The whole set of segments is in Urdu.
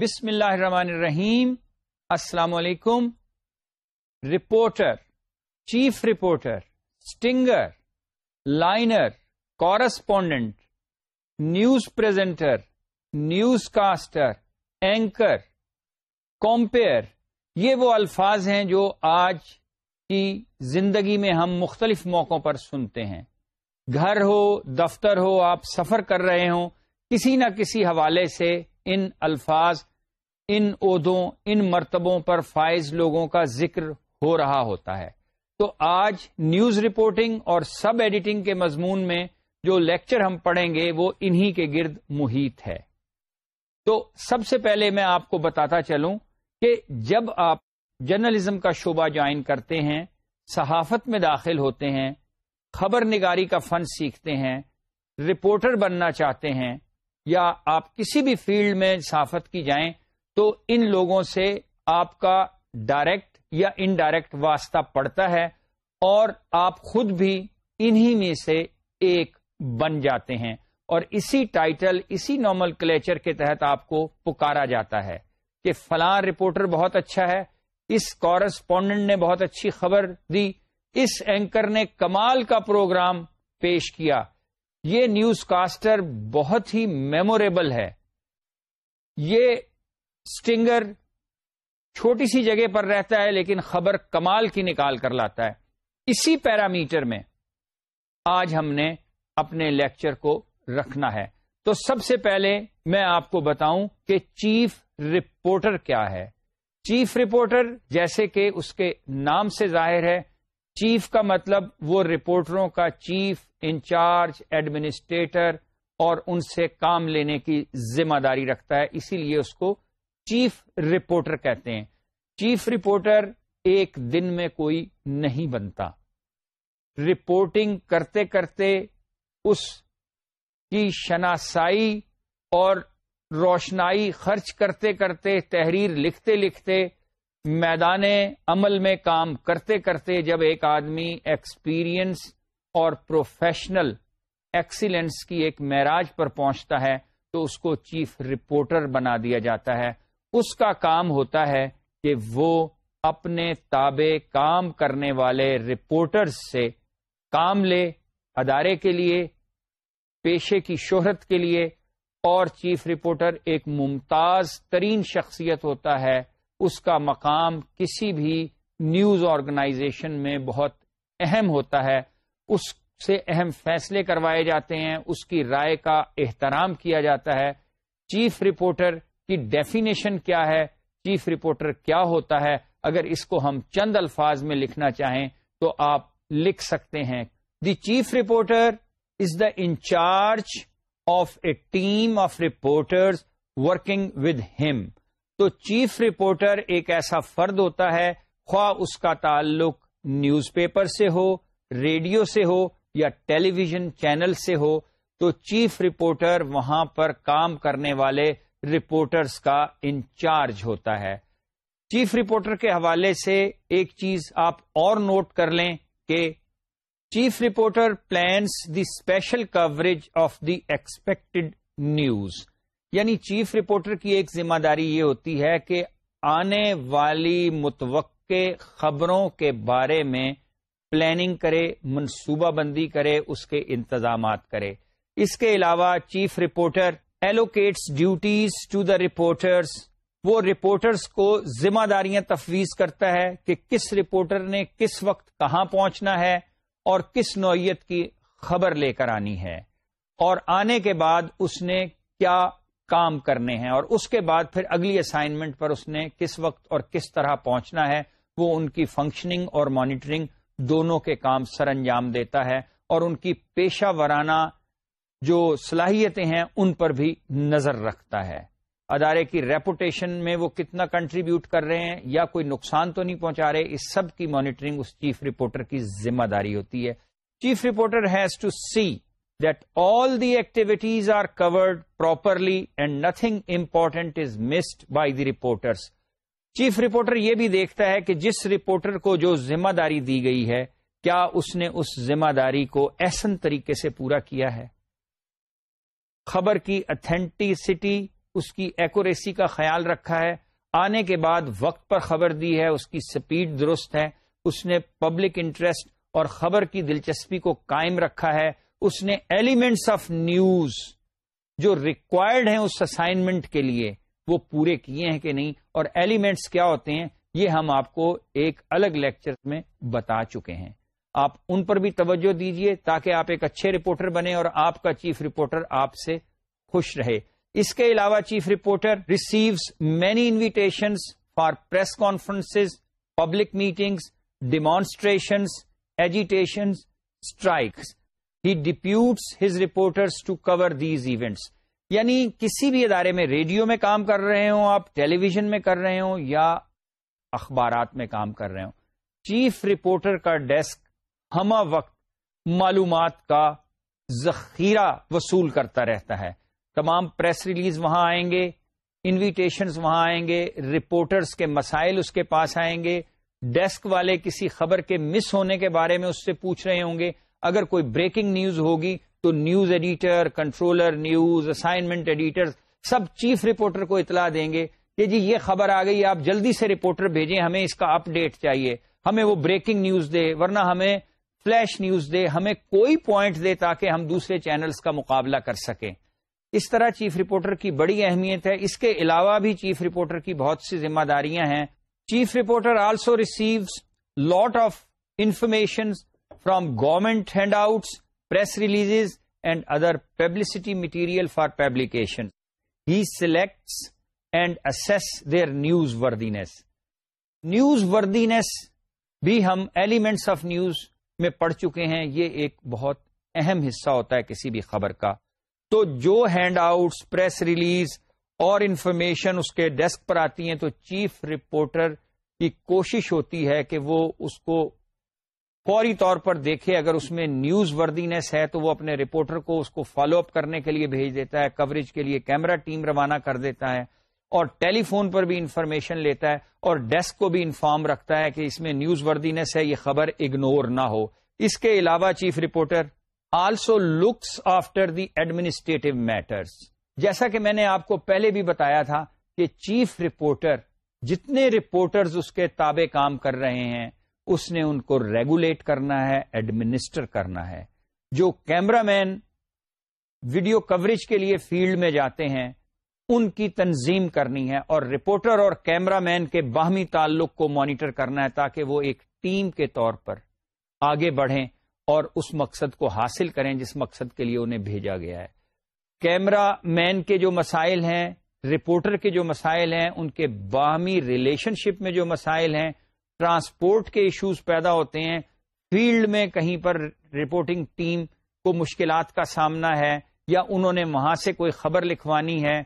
بسم اللہ الرحمن الرحیم السلام علیکم reporter chief reporter stringer liner correspondent news presenter newscaster anchor compere یہ وہ الفاظ ہیں جو آج کی زندگی میں ہم مختلف موقعوں پر سنتے ہیں گھر ہو دفتر ہو آپ سفر کر رہے ہوں کسی نہ کسی حوالے سے ان الفاظ ان عہدوں ان مرتبوں پر فائز لوگوں کا ذکر ہو رہا ہوتا ہے تو آج نیوز رپورٹنگ اور سب ایڈیٹنگ کے مضمون میں جو لیکچر ہم پڑھیں گے وہ انہی کے گرد محیط ہے تو سب سے پہلے میں آپ کو بتاتا چلوں کہ جب آپ جرنلزم کا شعبہ جوائن کرتے ہیں صحافت میں داخل ہوتے ہیں خبر نگاری کا فن سیکھتے ہیں رپورٹر بننا چاہتے ہیں یا آپ کسی بھی فیلڈ میں صحافت کی جائیں تو ان لوگوں سے آپ کا ڈائریکٹ یا انڈائریکٹ واسطہ پڑتا ہے اور آپ خود بھی انہی میں سے ایک بن جاتے ہیں اور اسی ٹائٹل اسی نارمل کلیچر کے تحت آپ کو پکارا جاتا ہے کہ فلاں رپورٹر بہت اچھا ہے اس کورسپونڈنٹ نے بہت اچھی خبر دی اس اینکر نے کمال کا پروگرام پیش کیا یہ نیوز کاسٹر بہت ہی میموریبل ہے یہ چھوٹی سی جگہ پر رہتا ہے لیکن خبر کمال کی نکال کر لاتا ہے اسی پیرامیٹر میں آج ہم نے اپنے لیکچر کو رکھنا ہے تو سب سے پہلے میں آپ کو بتاؤں کہ چیف رپورٹر کیا ہے چیف رپورٹر جیسے کہ اس کے نام سے ظاہر ہے چیف کا مطلب وہ رپورٹروں کا چیف انچارج ایڈمنسٹریٹر اور ان سے کام لینے کی ذمہ داری رکھتا ہے اسی لیے اس کو چیف رپورٹر کہتے ہیں چیف رپورٹر ایک دن میں کوئی نہیں بنتا رپورٹنگ کرتے کرتے اس کی شناسائی اور روشنائی خرچ کرتے کرتے تحریر لکھتے لکھتے میدان عمل میں کام کرتے کرتے جب ایک آدمی ایکسپیرینس اور پروفیشنل ایکسیلنس کی ایک معراج پر پہنچتا ہے تو اس کو چیف رپورٹر بنا دیا جاتا ہے اس کا کام ہوتا ہے کہ وہ اپنے تابع کام کرنے والے رپورٹرز سے کام لے ادارے کے لیے پیشے کی شہرت کے لیے اور چیف رپورٹر ایک ممتاز ترین شخصیت ہوتا ہے اس کا مقام کسی بھی نیوز آرگنائزیشن میں بہت اہم ہوتا ہے اس سے اہم فیصلے کروائے جاتے ہیں اس کی رائے کا احترام کیا جاتا ہے چیف رپورٹر کی ڈیفینیشن کیا ہے چیف رپورٹر کیا ہوتا ہے اگر اس کو ہم چند الفاظ میں لکھنا چاہیں تو آپ لکھ سکتے ہیں the chief reporter is the incharge of a team of reporter with ہم تو چیف رپورٹر ایک ایسا فرد ہوتا ہے خواہ اس کا تعلق نیوز پیپر سے ہو ریڈیو سے ہو یا ٹیلی ویژن چینل سے ہو تو چیف رپورٹر وہاں پر کام کرنے والے رپورٹرز کا انچارج ہوتا ہے چیف رپورٹر کے حوالے سے ایک چیز آپ اور نوٹ کر لیں کہ chief reporter plans the special coverage of the expected news یعنی چیف رپورٹر کی ایک ذمہ داری یہ ہوتی ہے کہ آنے والی متوقع خبروں کے بارے میں پلاننگ کرے منصوبہ بندی کرے اس کے انتظامات کرے اس کے علاوہ chief reporter allocates duties to the reporters وہ رپورٹرس کو ذمہ داریاں تفویض کرتا ہے کہ کس رپورٹر نے کس وقت کہاں پہنچنا ہے اور کس نوعیت کی خبر لے کر آنی ہے اور آنے کے بعد اس نے کیا کام کرنے ہیں اور اس کے بعد پھر اگلی اسائنمنٹ پر اس نے کس وقت اور کس طرح پہنچنا ہے وہ ان کی فنکشننگ اور مانیٹرنگ دونوں کے کام سر انجام دیتا ہے اور ان کی پیشہ ورانہ جو صلاحیتیں ہیں ان پر بھی نظر رکھتا ہے ادارے کی ریپوٹیشن میں وہ کتنا کنٹریبیوٹ کر رہے ہیں یا کوئی نقصان تو نہیں پہنچا رہے اس سب کی مانیٹرنگ اس چیف رپورٹر کی ذمہ داری ہوتی ہے chief reporter has to see that all the activities are covered properly and nothing important is missed by the reporters chief reporter یہ بھی دیکھتا ہے کہ جس رپورٹر کو جو ذمہ داری دی گئی ہے کیا اس نے اس ذمہ داری کو ایسن طریقے سے پورا کیا ہے خبر کی اتھینٹیسٹی اس کی ایکوریسی کا خیال رکھا ہے آنے کے بعد وقت پر خبر دی ہے اس کی سپیڈ درست ہے اس نے پبلک انٹرسٹ اور خبر کی دلچسپی کو قائم رکھا ہے اس نے ایلیمنٹس آف نیوز جو ریکوائرڈ ہیں اس اسائنمنٹ کے لیے وہ پورے کیے ہیں کہ نہیں اور ایلیمنٹس کیا ہوتے ہیں یہ ہم آپ کو ایک الگ لیکچر میں بتا چکے ہیں آپ ان پر بھی توجہ دیجئے تاکہ آپ ایک اچھے رپورٹر بنے اور آپ کا چیف رپورٹر آپ سے خوش رہے اس کے علاوہ chief reporter receives many invitations for press conference public meetings demonstrations agitation strikes he deputes his reporters to cover these events یعنی کسی بھی ادارے میں ریڈیو میں کام کر رہے ہوں آپ ٹیلی ویژن میں کر رہے ہوں یا اخبارات میں کام کر رہے ہوں چیف رپورٹر کا ڈیسک ہما وقت معلومات کا ذخیرہ وصول کرتا رہتا ہے تمام پریس ریلیز وہاں آئیں گے انویٹیشنز وہاں آئیں گے رپورٹرز کے مسائل اس کے پاس آئیں گے ڈیسک والے کسی خبر کے مس ہونے کے بارے میں اس سے پوچھ رہے ہوں گے اگر کوئی بریکنگ نیوز ہوگی تو news editor controller news assignment editor سب چیف رپورٹر کو اطلاع دیں گے کہ جی یہ خبر آ گئی آپ جلدی سے رپورٹر بھیجیں ہمیں اس کا اپ ڈیٹ چاہیے ہمیں وہ بریکنگ نیوز دے ورنہ ہمیں فلیش نیوز دے ہمیں کوئی پوائنٹ دے تاکہ ہم دوسرے چینلز کا مقابلہ کر سکیں اس طرح چیف رپورٹر کی بڑی اہمیت ہے اس کے علاوہ بھی چیف رپورٹر کی بہت سی ذمہ داریاں ہیں chief reporter also receives lot of information from government handouts press releases and other publicity material for publication he selects and assesses their newsworthiness newsworthiness بھی ہم ایلیمنٹس آف نیوز میں پڑھ چکے ہیں یہ ایک بہت اہم حصہ ہوتا ہے کسی بھی خبر کا تو جو ہینڈ آؤٹس پریس ریلیز اور انفارمیشن اس کے ڈیسک پر آتی ہیں تو چیف رپورٹر کی کوشش ہوتی ہے کہ وہ اس کو فوری طور پر دیکھے اگر اس میں نیوز وردینس ہے تو وہ اپنے رپورٹر کو اس کو فالو اپ کرنے کے لیے بھیج دیتا ہے کوریج کے لیے کیمرہ ٹیم روانہ کر دیتا ہے اور ٹیلی فون پر بھی انفارمیشن لیتا ہے اور ڈیسک کو بھی انفارم رکھتا ہے کہ اس میں نیوز وردینس ہے یہ خبر اگنور نہ ہو اس کے علاوہ chief reporter also looks after the administrative matters جیسا کہ میں نے آپ کو پہلے بھی بتایا تھا کہ چیف رپورٹر جتنے رپورٹرز اس کے تابع کام کر رہے ہیں اس نے ان کو ریگولیٹ کرنا ہے ایڈمنسٹر کرنا ہے جو کیمرہ مین ویڈیو کوریج کے لیے فیلڈ میں جاتے ہیں ان کی تنظیم کرنی ہے اور رپورٹر اور کیمرہ مین کے باہمی تعلق کو مانیٹر کرنا ہے تاکہ وہ ایک ٹیم کے طور پر آگے بڑھیں اور اس مقصد کو حاصل کریں جس مقصد کے لیے انہیں بھیجا گیا ہے کیمرہ مین کے جو مسائل ہیں رپورٹر کے جو مسائل ہیں ان کے باہمی ریلیشن شپ میں جو مسائل ہیں ٹرانسپورٹ کے ایشوز پیدا ہوتے ہیں فیلڈ میں کہیں پر رپورٹنگ ٹیم کو مشکلات کا سامنا ہے یا انہوں نے وہاں سے کوئی خبر لکھوانی ہے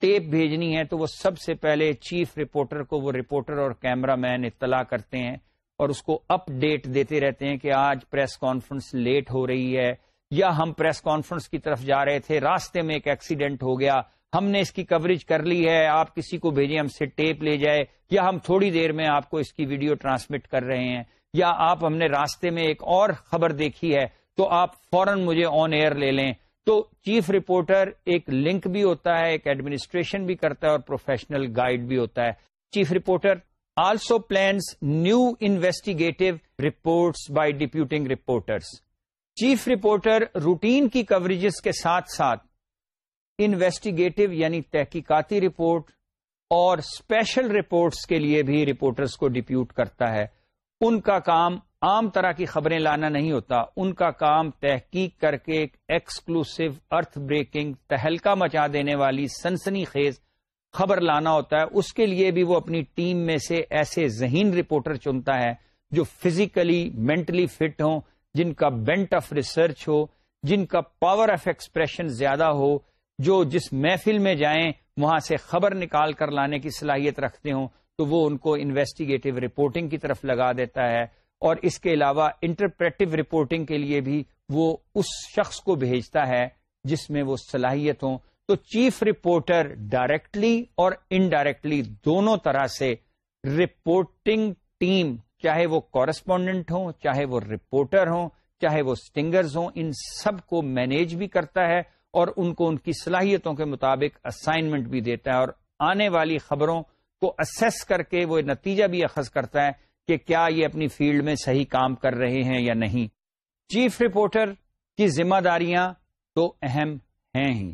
ٹیپ بھیجنی ہے تو وہ سب سے پہلے چیف رپورٹر کو وہ رپورٹر اور کیمرہ مین اطلاع کرتے ہیں اور اس کو اپ ڈیٹ دیتے رہتے ہیں کہ آج پریس کانفرنس لیٹ ہو رہی ہے یا ہم پریس کانفرنس کی طرف جا رہے تھے راستے میں ایک ایکسیڈنٹ ہو گیا ہم نے اس کی کوریج کر لی ہے آپ کسی کو بھیجیں ہم سے ٹیپ لے جائے یا ہم تھوڑی دیر میں آپ کو اس کی ویڈیو ٹرانسمٹ کر رہے ہیں یا آپ ہم نے راستے میں ایک اور خبر دیکھی ہے تو آپ فوراً مجھے آن ایئر لے لیں تو چیف رپورٹر ایک لنک بھی ہوتا ہے ایک ایڈمنسٹریشن بھی کرتا ہے اور پروفیشنل گائیڈ بھی ہوتا ہے chief reporter also plans new investigative reports by deputing reporters chief reporter routine کی کوریجز کے ساتھ ساتھ انویسٹیگیٹو یعنی تحقیقاتی رپورٹ اور اسپیشل رپورٹس کے لیے بھی رپورٹرس کو ڈپیوٹ کرتا ہے ان کا کام عام طرح کی خبریں لانا نہیں ہوتا ان کا کام تحقیق کر کے ایک ایکسکلوسو ارتھ بریکنگ تہلکا مچا دینے والی سنسنی خیز خبر لانا ہوتا ہے اس کے لیے بھی وہ اپنی ٹیم میں سے ایسے ذہین رپورٹر چنتا ہے جو فزیکلی مینٹلی فٹ ہوں جن کا بینٹ آف ریسرچ ہو جن کا پاور آف ایکسپریشن زیادہ ہو جو جس محفل میں جائیں وہاں سے خبر نکال کر لانے کی صلاحیت رکھتے ہوں تو وہ ان کو انویسٹیگیٹو رپورٹنگ کی طرف لگا دیتا ہے اور اس کے علاوہ انٹرپریٹو رپورٹنگ کے لیے بھی وہ اس شخص کو بھیجتا ہے جس میں وہ صلاحیت ہوں تو چیف رپورٹر ڈائریکٹلی اور انڈائریکٹلی دونوں طرح سے رپورٹنگ ٹیم چاہے وہ کورسپونڈنٹ ہوں چاہے وہ رپورٹر ہوں چاہے وہ سٹنگرز ہوں ان سب کو مینیج بھی کرتا ہے اور ان کو ان کی صلاحیتوں کے مطابق اسائنمنٹ بھی دیتا ہے اور آنے والی خبروں کو اسیس کر کے وہ نتیجہ بھی اخذ کرتا ہے کہ کیا یہ اپنی فیلڈ میں صحیح کام کر رہے ہیں یا نہیں چیف رپورٹر کی ذمہ داریاں تو اہم ہیں ہی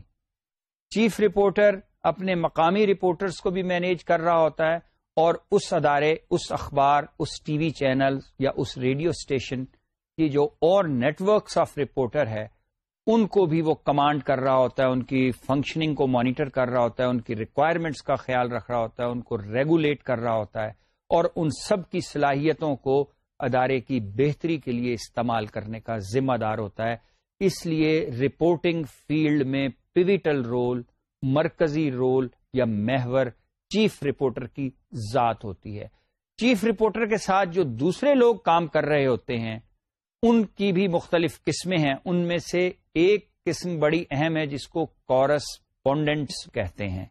چیف رپورٹر اپنے مقامی رپورٹرز کو بھی مینیج کر رہا ہوتا ہے اور اس ادارے اس اخبار اس ٹی وی چینل یا اس ریڈیو اسٹیشن کی جو اور نیٹ ورکس آف رپورٹر ہے ان کو بھی وہ کمانڈ کر رہا ہوتا ہے ان کی فنکشننگ کو مانیٹر کر رہا ہوتا ہے ان کی ریکوائرمنٹس کا خیال رکھ رہا ہوتا ہے ان کو ریگولیٹ کر رہا ہوتا ہے اور ان سب کی صلاحیتوں کو ادارے کی بہتری کے لیے استعمال کرنے کا ذمہ دار ہوتا ہے اس لیے رپورٹنگ فیلڈ میں پیویٹل رول مرکزی رول یا محور چیف رپورٹر کی ذات ہوتی ہے چیف رپورٹر کے ساتھ جو دوسرے لوگ کام کر رہے ہوتے ہیں ان کی بھی مختلف قسمیں ہیں ان میں سے ایک قسم بڑی اہم ہے جس کو کورسپونڈنٹس کہتے ہیں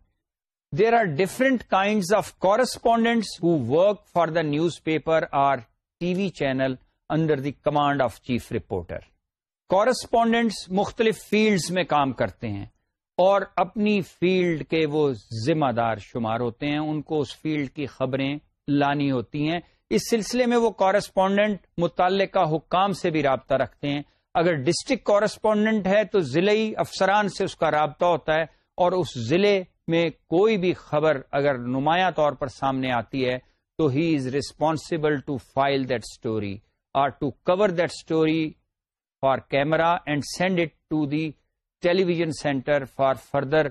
there are different kind of correspondents who work for the newspaper or T V channel under the command of chief reporter correspondents مختلف فیلڈس میں کام کرتے ہیں اور اپنی فیلڈ کے وہ ذمہ دار شمار ہوتے ہیں ان کو اس فیلڈ کی خبریں لانی ہوتی ہیں اس سلسلے میں وہ کورسپونڈنٹ متعلقہ حکام سے بھی رابطہ رکھتے ہیں اگر ڈسٹرکٹ کورسپونڈنٹ ہے تو ضلعی افسران سے اس کا رابطہ ہوتا ہے اور اس ضلع میں کوئی بھی خبر اگر نمایاں طور پر سامنے آتی ہے تو he is responsible to file that story or to cover that story for camera and send it to the vision centre for further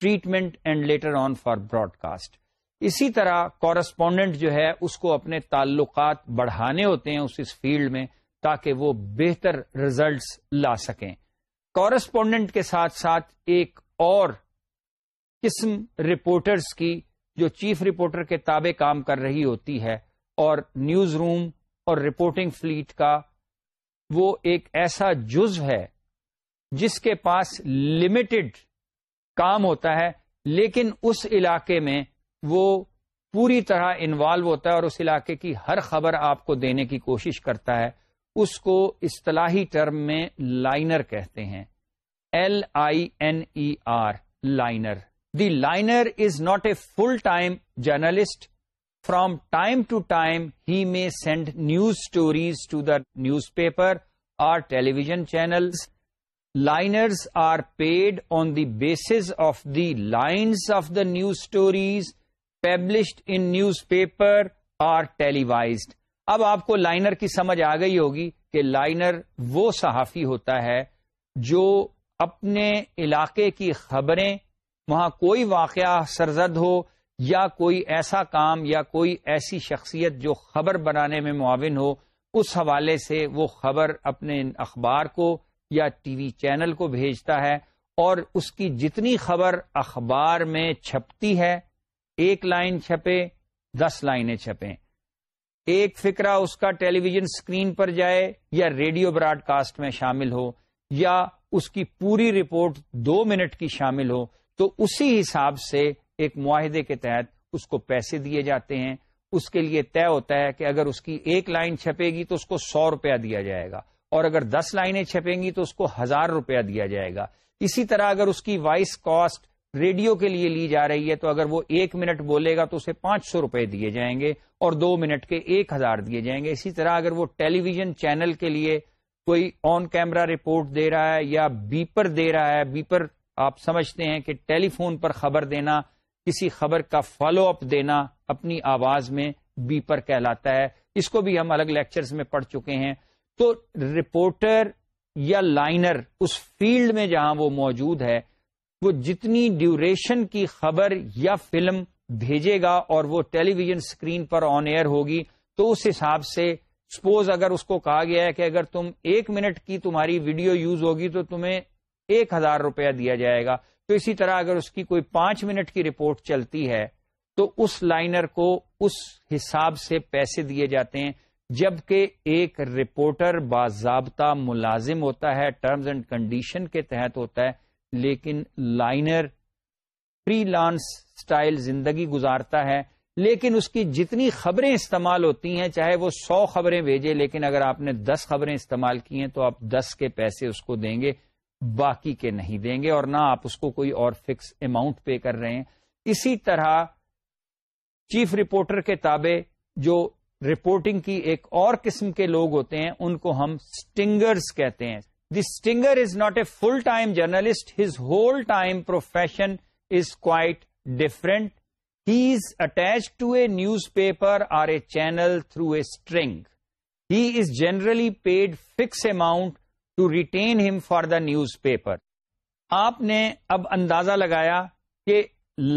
treatment and later on for broadcast اسی طرح کورسپونڈنٹ جو ہے اس کو اپنے تعلقات بڑھانے ہوتے ہیں اس اس فیلڈ میں تاکہ وہ بہتر ریزلٹس لا سکیں کورسپونڈنٹ کے ساتھ ساتھ ایک اور قسم رپورٹرز کی جو چیف رپورٹر کے تابع کام کر رہی ہوتی ہے اور نیوز روم اور رپورٹنگ فلیٹ کا وہ ایک ایسا جزو ہے جس کے پاس لمیٹڈ کام ہوتا ہے لیکن اس علاقے میں وہ پوری طرح انوالو ہوتا ہے اور اس علاقے کی ہر خبر آپ کو دینے کی کوشش کرتا ہے اس کو اصطلاحی ٹرم میں لائنر کہتے ہیں L I N E R liner the liner is not a full time journalist from time to time he may send news stories to the newspaper or television channel liners are paid on the basis of the lines of the news stories published in newspaper or televised اب آپ کو لائنر کی سمجھ آ گئی ہوگی کہ لائنر وہ صحافی ہوتا ہے جو اپنے علاقے کی خبریں وہاں کوئی واقعہ سرزد ہو یا کوئی ایسا کام یا کوئی ایسی شخصیت جو خبر بنانے میں معاون ہو اس حوالے سے وہ خبر اپنے اخبار کو یا ٹی وی چینل کو بھیجتا ہے اور اس کی جتنی خبر اخبار میں چھپتی ہے ایک لائن چھپے دس لائنیں چھپیں ایک فکرہ اس کا ٹیلی ویژن اسکرین پر جائے یا ریڈیو براڈ کاسٹ میں شامل ہو یا اس کی پوری رپورٹ دو منٹ کی شامل ہو تو اسی حساب سے ایک معاہدے کے تحت اس کو پیسے دیے جاتے ہیں اس کے لیے طے ہوتا ہے کہ اگر اس کی ایک لائن چھپے گی تو اس کو سو روپیہ دیا جائے گا اور اگر دس لائنیں چھپیں گی تو اس کو ہزار روپیہ دیا جائے گا اسی طرح اگر اس کی وائس کاسٹ ریڈیو کے لیے لی جا رہی ہے تو اگر وہ ایک منٹ بولے گا تو اسے پانچ سو روپئے دیے جائیں گے اور دو منٹ کے ایک ہزار دیے جائیں گے اسی طرح اگر وہ ٹیلی ویژن چینل کے لیے کوئی آن کیمرا رپورٹ دے رہا ہے یا بیپر دے رہا ہے بیپر آپ سمجھتے ہیں کہ ٹیلی فون پر خبر دینا کسی خبر کا فالو اپ دینا اپنی آواز میں بی پر بھی ہم الگ لیکچرز میں پڑھ چکے ہیں تو رپورٹر یا لائنر اس فیلڈ میں جہاں وہ موجود ہے وہ جتنی ڈیوریشن کی خبر یا فلم بھیجے گا اور وہ ٹیلی ویژن اسکرین پر آن ایئر ہوگی تو اس حساب سے سپوز اگر اس کو کہا گیا ہے کہ اگر تم ایک منٹ کی تمہاری ویڈیو یوز ہوگی تو تمہیں ایک ہزار روپیہ دیا جائے گا تو اسی طرح اگر اس کی کوئی پانچ منٹ کی رپورٹ چلتی ہے تو اس لائنر کو اس حساب سے پیسے دیے جاتے ہیں جبکہ ایک رپورٹر باضابطہ ملازم ہوتا ہے ٹرمز اینڈ کنڈیشن کے تحت ہوتا ہے لیکن لائنر فری لانس سٹائل زندگی گزارتا ہے لیکن اس کی جتنی خبریں استعمال ہوتی ہیں چاہے وہ سو خبریں بھیجے لیکن اگر آپ نے دس خبریں استعمال کی ہیں تو آپ دس کے پیسے اس کو دیں گے باقی کے نہیں دیں گے اور نہ آپ اس کو کوئی اور فکس اماؤنٹ پے کر رہے ہیں اسی طرح چیف رپورٹر کے تابع جو رپورٹنگ کی ایک اور قسم کے لوگ ہوتے ہیں ان کو ہم سٹنگرز کہتے ہیں the stringer is not a full time journalist his whole time profession is quite different he is attach to a newspaper or a channel through a string he is generally paid fix amount to retain him for the newspaper آپ نے اب اندازہ لگایا کہ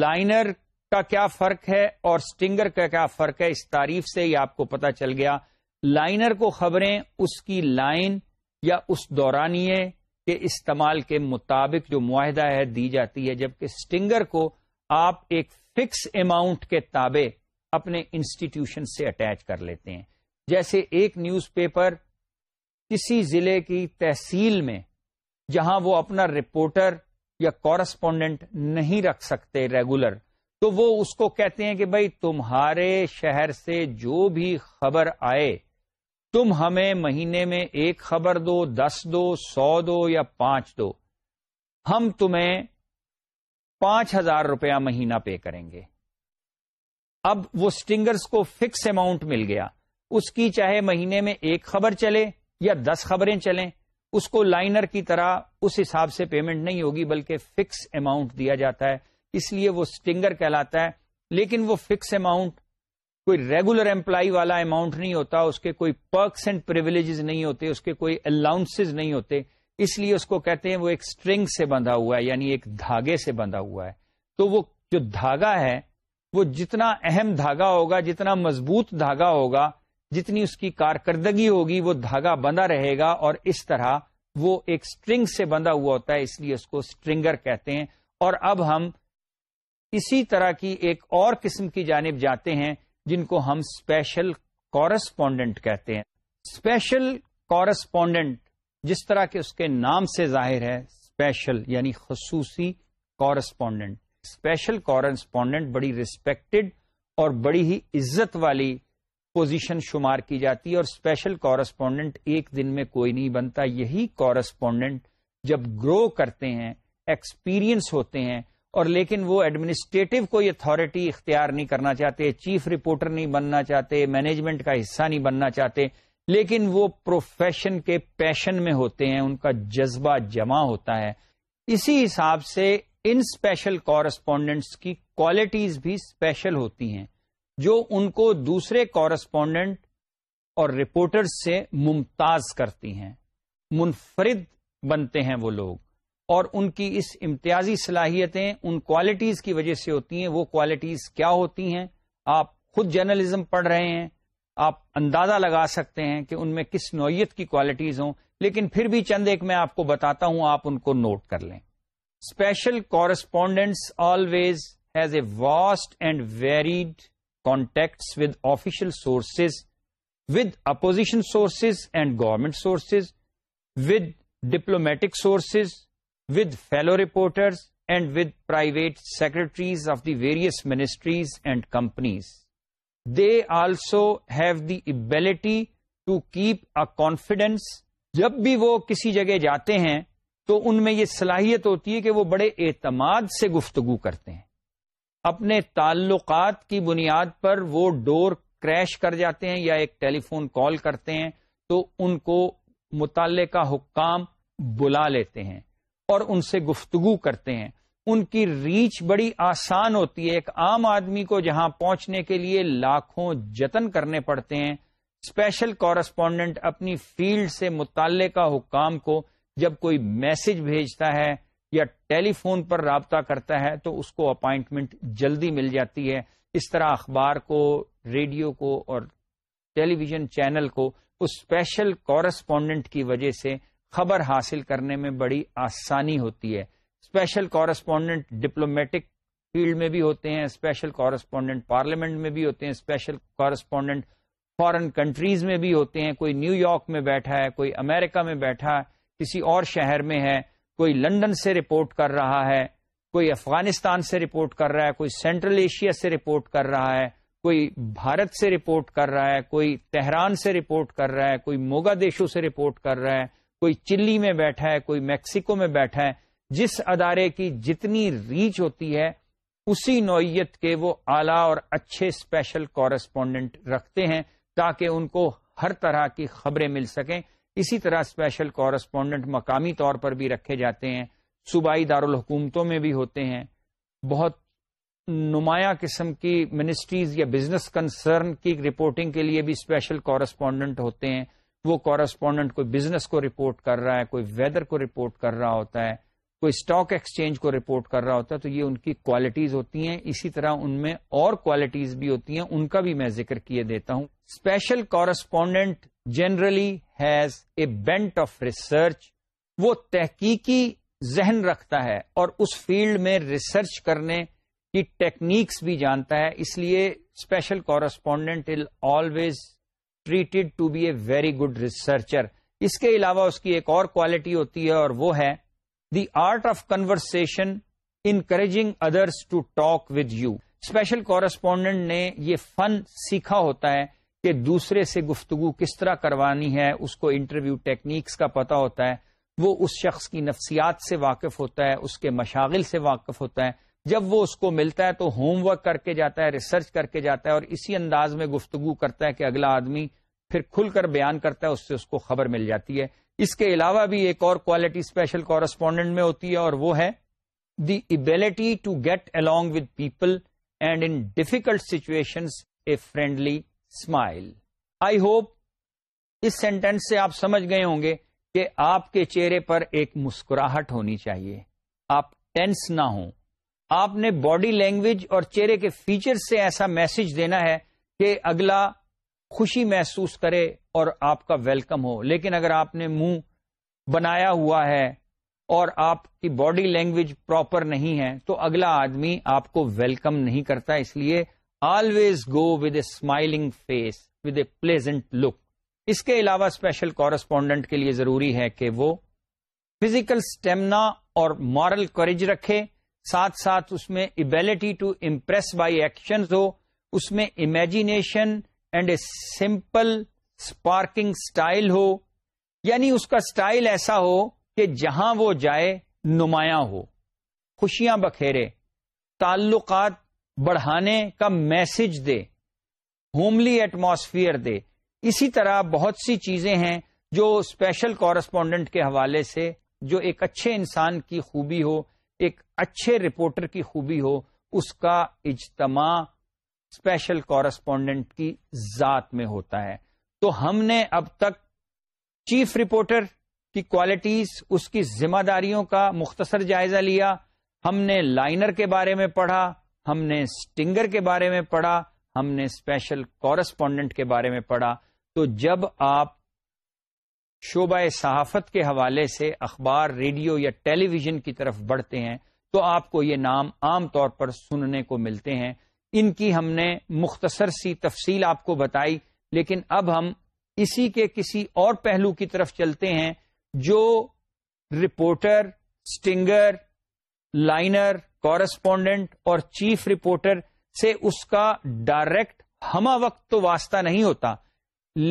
لائنر کا کیا فرق ہے اور اسٹنگر کا کیا فرق ہے اس تعریف سے یہ آپ کو پتا چل گیا لائنر کو خبریں اس کی لائن یا اس دورانیے کے استعمال کے مطابق جو معاہدہ ہے دی جاتی ہے جبکہ اسٹنگر کو آپ ایک فکس اماؤنٹ کے تابع اپنے انسٹیٹیوشن سے اٹیچ کر لیتے ہیں جیسے ایک نیوز پیپر کسی ضلع کی تحصیل میں جہاں وہ اپنا رپورٹر یا کورسپونڈنٹ نہیں رکھ سکتے ریگولر تو وہ اس کو کہتے ہیں کہ بھائی تمہارے شہر سے جو بھی خبر آئے تم ہمیں مہینے میں ایک خبر دو دس دو سو دو یا پانچ دو ہم تمہیں پانچ ہزار روپیہ مہینہ پے کریں گے اب وہ سٹنگرز کو فکس اماؤنٹ مل گیا اس کی چاہے مہینے میں ایک خبر چلے یا دس خبریں چلیں اس کو لائنر کی طرح اس حساب سے پیمنٹ نہیں ہوگی بلکہ فکس اماؤنٹ دیا جاتا ہے اس لیے وہ سٹنگر کہلاتا ہے لیکن وہ فکس اماؤنٹ کوئی ریگولر امپلائی والا اماؤنٹ نہیں ہوتا اس کے کوئی پرکس اینڈ پرولیجز نہیں ہوتے اس کے کوئی الاؤنس نہیں ہوتے اس لیے اس کو کہتے ہیں وہ ایک سٹرنگ سے بندھا ہوا ہے یعنی ایک دھاگے سے بندھا ہوا ہے تو وہ جو دھاگا ہے وہ جتنا اہم دھاگا ہوگا جتنا مضبوط دھاگا ہوگا جتنی اس کی کارکردگی ہوگی وہ دھاگا بندہ رہے گا اور اس طرح وہ ایک اسٹرنگ سے بندا ہوا ہوتا ہے اس لیے اس کو اسٹرنگر کہتے ہیں اور اب ہم اسی طرح کی ایک اور قسم کی جانب جاتے ہیں جن کو ہم اسپیشل کورسپونڈنٹ کہتے ہیں اسپیشل کورسپونڈنٹ جس طرح کے اس کے نام سے ظاہر ہے اسپیشل یعنی خصوصی کورسپونڈنٹ اسپیشل کورسپونڈنٹ بڑی ریسپیکٹڈ اور بڑی ہی عزت والی پوزیشن شمار کی جاتی ہے اور اسپیشل کورسپونڈنٹ ایک دن میں کوئی نہیں بنتا یہی کورسپونڈنٹ جب گرو کرتے ہیں ایکسپیرئنس ہوتے ہیں اور لیکن وہ ایڈمنسٹریٹو کوئی اتارٹی اختیار نہیں کرنا چاہتے چیف رپورٹر نہیں بننا چاہتے مینجمنٹ کا حصہ نہیں بننا چاہتے لیکن وہ پروفیشن کے پیشن میں ہوتے ہیں ان کا جذبہ جمع ہوتا ہے اسی حساب سے ان اسپیشل کورسپونڈنٹس کی کوالٹیز بھی اسپیشل ہوتی ہیں جو ان کو دوسرے کورسپونڈنٹ اور رپورٹر سے ممتاز کرتی ہیں منفرد بنتے ہیں وہ لوگ اور ان کی اس امتیازی صلاحیتیں ان کوالٹیز کی وجہ سے ہوتی ہیں وہ کوالٹیز کیا ہوتی ہیں آپ خود جرنلزم پڑھ رہے ہیں آپ اندازہ لگا سکتے ہیں کہ ان میں کس نوعیت کی کوالٹیز ہوں لیکن پھر بھی چند ایک میں آپ کو بتاتا ہوں آپ ان کو نوٹ کر لیں special correspondents always has a vast and varied with with sources, sources with opposition sources and government sources with diplomatic sources with fellow reporters and with private secretaries of the ministries ministries and companies they also have the ability to keep confidence. جب بھی وہ کسی جگہ جاتے ہیں تو ان میں یہ صلاحیت ہوتی ہے کہ وہ بڑے اعتماد سے گفتگو کرتے ہیں اپنے تعلقات کی بنیاد پر وہ ڈور کریش کر جاتے ہیں یا ایک ٹیلی فون کال کرتے ہیں تو ان کو متعلقہ حکام بلا لیتے ہیں اور ان سے گفتگو کرتے ہیں ان کی ریچ بڑی آسان ہوتی ہے ایک عام آدمی کو جہاں پہنچنے کے لیے لاکھوں جتن کرنے پڑتے ہیں اسپیشل کورسپونڈنٹ اپنی فیلڈ سے متعلقہ حکام کو جب کوئی میسج بھیجتا ہے یا ٹیلی فون پر رابطہ کرتا ہے تو اس کو اپائنٹمنٹ جلدی مل جاتی ہے اس طرح اخبار کو ریڈیو کو اور ٹیلی ویژن چینل کو اس اسپیشل کورسپونڈنٹ کی وجہ سے خبر حاصل کرنے میں بڑی آسانی ہوتی ہے اسپیشل کورسپونڈنٹ ڈپلومیٹک فیلڈ میں بھی ہوتے ہیں اسپیشل کورسپونڈنٹ پارلیمنٹ میں بھی ہوتے ہیں اسپیشل کورسپونڈنٹ فارن کنٹریز میں بھی ہوتے ہیں کوئی نیو یارک میں بیٹھا ہے کوئی امریکہ میں بیٹھا کسی اور شہر میں ہے کوئی لندن سے رپورٹ کر رہا ہے کوئی افغانستان سے رپورٹ کر رہا ہے کوئی سینٹرل ایشیا سے رپورٹ کر رہا ہے کوئی بھارت سے رپورٹ کر رہا ہے کوئی تہران سے رپورٹ کر رہا ہے کوئی موگا دیشوں سے رپورٹ کر رہا ہے کوئی چلی میں بیٹھا ہے کوئی میکسیکو میں بیٹھا ہے جس ادارے کی جتنی ریچ ہوتی ہے اسی نوعیت کے وہ اعلی اور اچھے اسپیشل کورسپونڈنٹ رکھتے ہیں تاکہ ان کو ہر طرح کی خبریں مل سکیں اسی طرح اسپیشل کورسپونڈنٹ مقامی طور پر بھی رکھے جاتے ہیں صوبائی دارالحکومتوں میں بھی ہوتے ہیں بہت نمایاں قسم کی منسٹریز یا بزنس کنسرن کی رپورٹنگ کے لیے بھی اسپیشل کورسپونڈنٹ ہوتے ہیں وہ کورسپونڈنٹ کوئی بزنس کو رپورٹ کر رہا ہے کوئی ویدر کو رپورٹ کر رہا ہوتا ہے کوئی اسٹاک ایکسچینج کو رپورٹ کر رہا ہوتا ہے تو یہ ان کی کوالٹیز ہوتی ہیں اسی طرح ان میں اور کوالٹیز بھی ہوتی ہیں ان کا بھی میں ذکر کیے دیتا ہوں special correspondent generally has a bent of research وہ تحقیقی ذہن رکھتا ہے اور اس فیلڈ میں ریسرچ کرنے کی ٹیکنیکس بھی جانتا ہے اس لیے special correspondent will always treated to be a very good researcher اس کے علاوہ اس کی ایک اور کوالٹی ہوتی ہے اور وہ ہے the art of conversation encouraging others to talk with you special correspondent نے یہ فن سیکھا ہوتا ہے کہ دوسرے سے گفتگو کس طرح کروانی ہے اس کو انٹرویو ٹیکنیکس کا پتا ہوتا ہے وہ اس شخص کی نفسیات سے واقف ہوتا ہے اس کے مشاغل سے واقف ہوتا ہے جب وہ اس کو ملتا ہے تو ہوم ورک کر کے جاتا ہے ریسرچ کر کے جاتا ہے اور اسی انداز میں گفتگو کرتا ہے کہ اگلا آدمی پھر کھل کر بیان کرتا ہے اس سے اس کو خبر مل جاتی ہے اس کے علاوہ بھی ایک اور کوالٹی اسپیشل کورسپونڈنٹ میں ہوتی ہے اور وہ ہے the ability to get along with people and in difficult situation a friendly smile I hope us sentence سے آپ سمجھ گئے ہوں گے کہ آپ کے چہرے پر ایک مسکراہٹ ہونی چاہیے آپ ٹینس نہ ہوں آپ نے باڈی لینگویج اور چہرے کے فیچر سے ایسا میسج دینا ہے کہ اگلا خوشی محسوس کرے اور آپ کا ویلکم ہو لیکن اگر آپ نے منہ بنایا ہوا ہے اور آپ کی باڈی لینگویج پراپر نہیں ہے تو اگلا آدمی آپ کو ویلکم نہیں کرتا اس لیے always go with a smiling face with a pleasant look اس کے علاوہ اسپیشل کورسپونڈنٹ کے لیے ضروری ہے کہ وہ فزیکل اسٹیمنا اور مارل کریج رکھے ساتھ ساتھ اس میں ability to impress by action ہو اس میں imagination and a simple sparking style ہو یعنی اس کا اسٹائل ایسا ہو کہ جہاں وہ جائے نمایاں ہو خوشیاں بکھیرے تعلقات بڑھانے کا میسج دے ہوملی ایٹماسفیئر دے اسی طرح بہت سی چیزیں ہیں جو اسپیشل کورسپونڈنٹ کے حوالے سے جو ایک اچھے انسان کی خوبی ہو ایک اچھے رپورٹر کی خوبی ہو اس کا اجتماع اسپیشل کورسپونڈنٹ کی ذات میں ہوتا ہے تو ہم نے اب تک چیف رپورٹر کی کوالٹیز اس کی ذمہ داریوں کا مختصر جائزہ لیا ہم نے لائنر کے بارے میں پڑھا ہم نے اسٹنگر کے بارے میں پڑھا ہم نے اسپیشل کورسپونڈنٹ کے بارے میں پڑھا تو جب آپ شعبہ صحافت کے حوالے سے اخبار ریڈیو یا ٹیلی ویژن کی طرف بڑھتے ہیں تو آپ کو یہ نام عام طور پر سننے کو ملتے ہیں ان کی ہم نے مختصر سی تفصیل آپ کو بتائی لیکن اب ہم اسی کے کسی اور پہلو کی طرف چلتے ہیں جو رپورٹر اسٹنگر لائنر کورسپونڈنٹ اور چیف رپورٹر سے اس کا ڈائریکٹ ہما وقت تو واسطہ نہیں ہوتا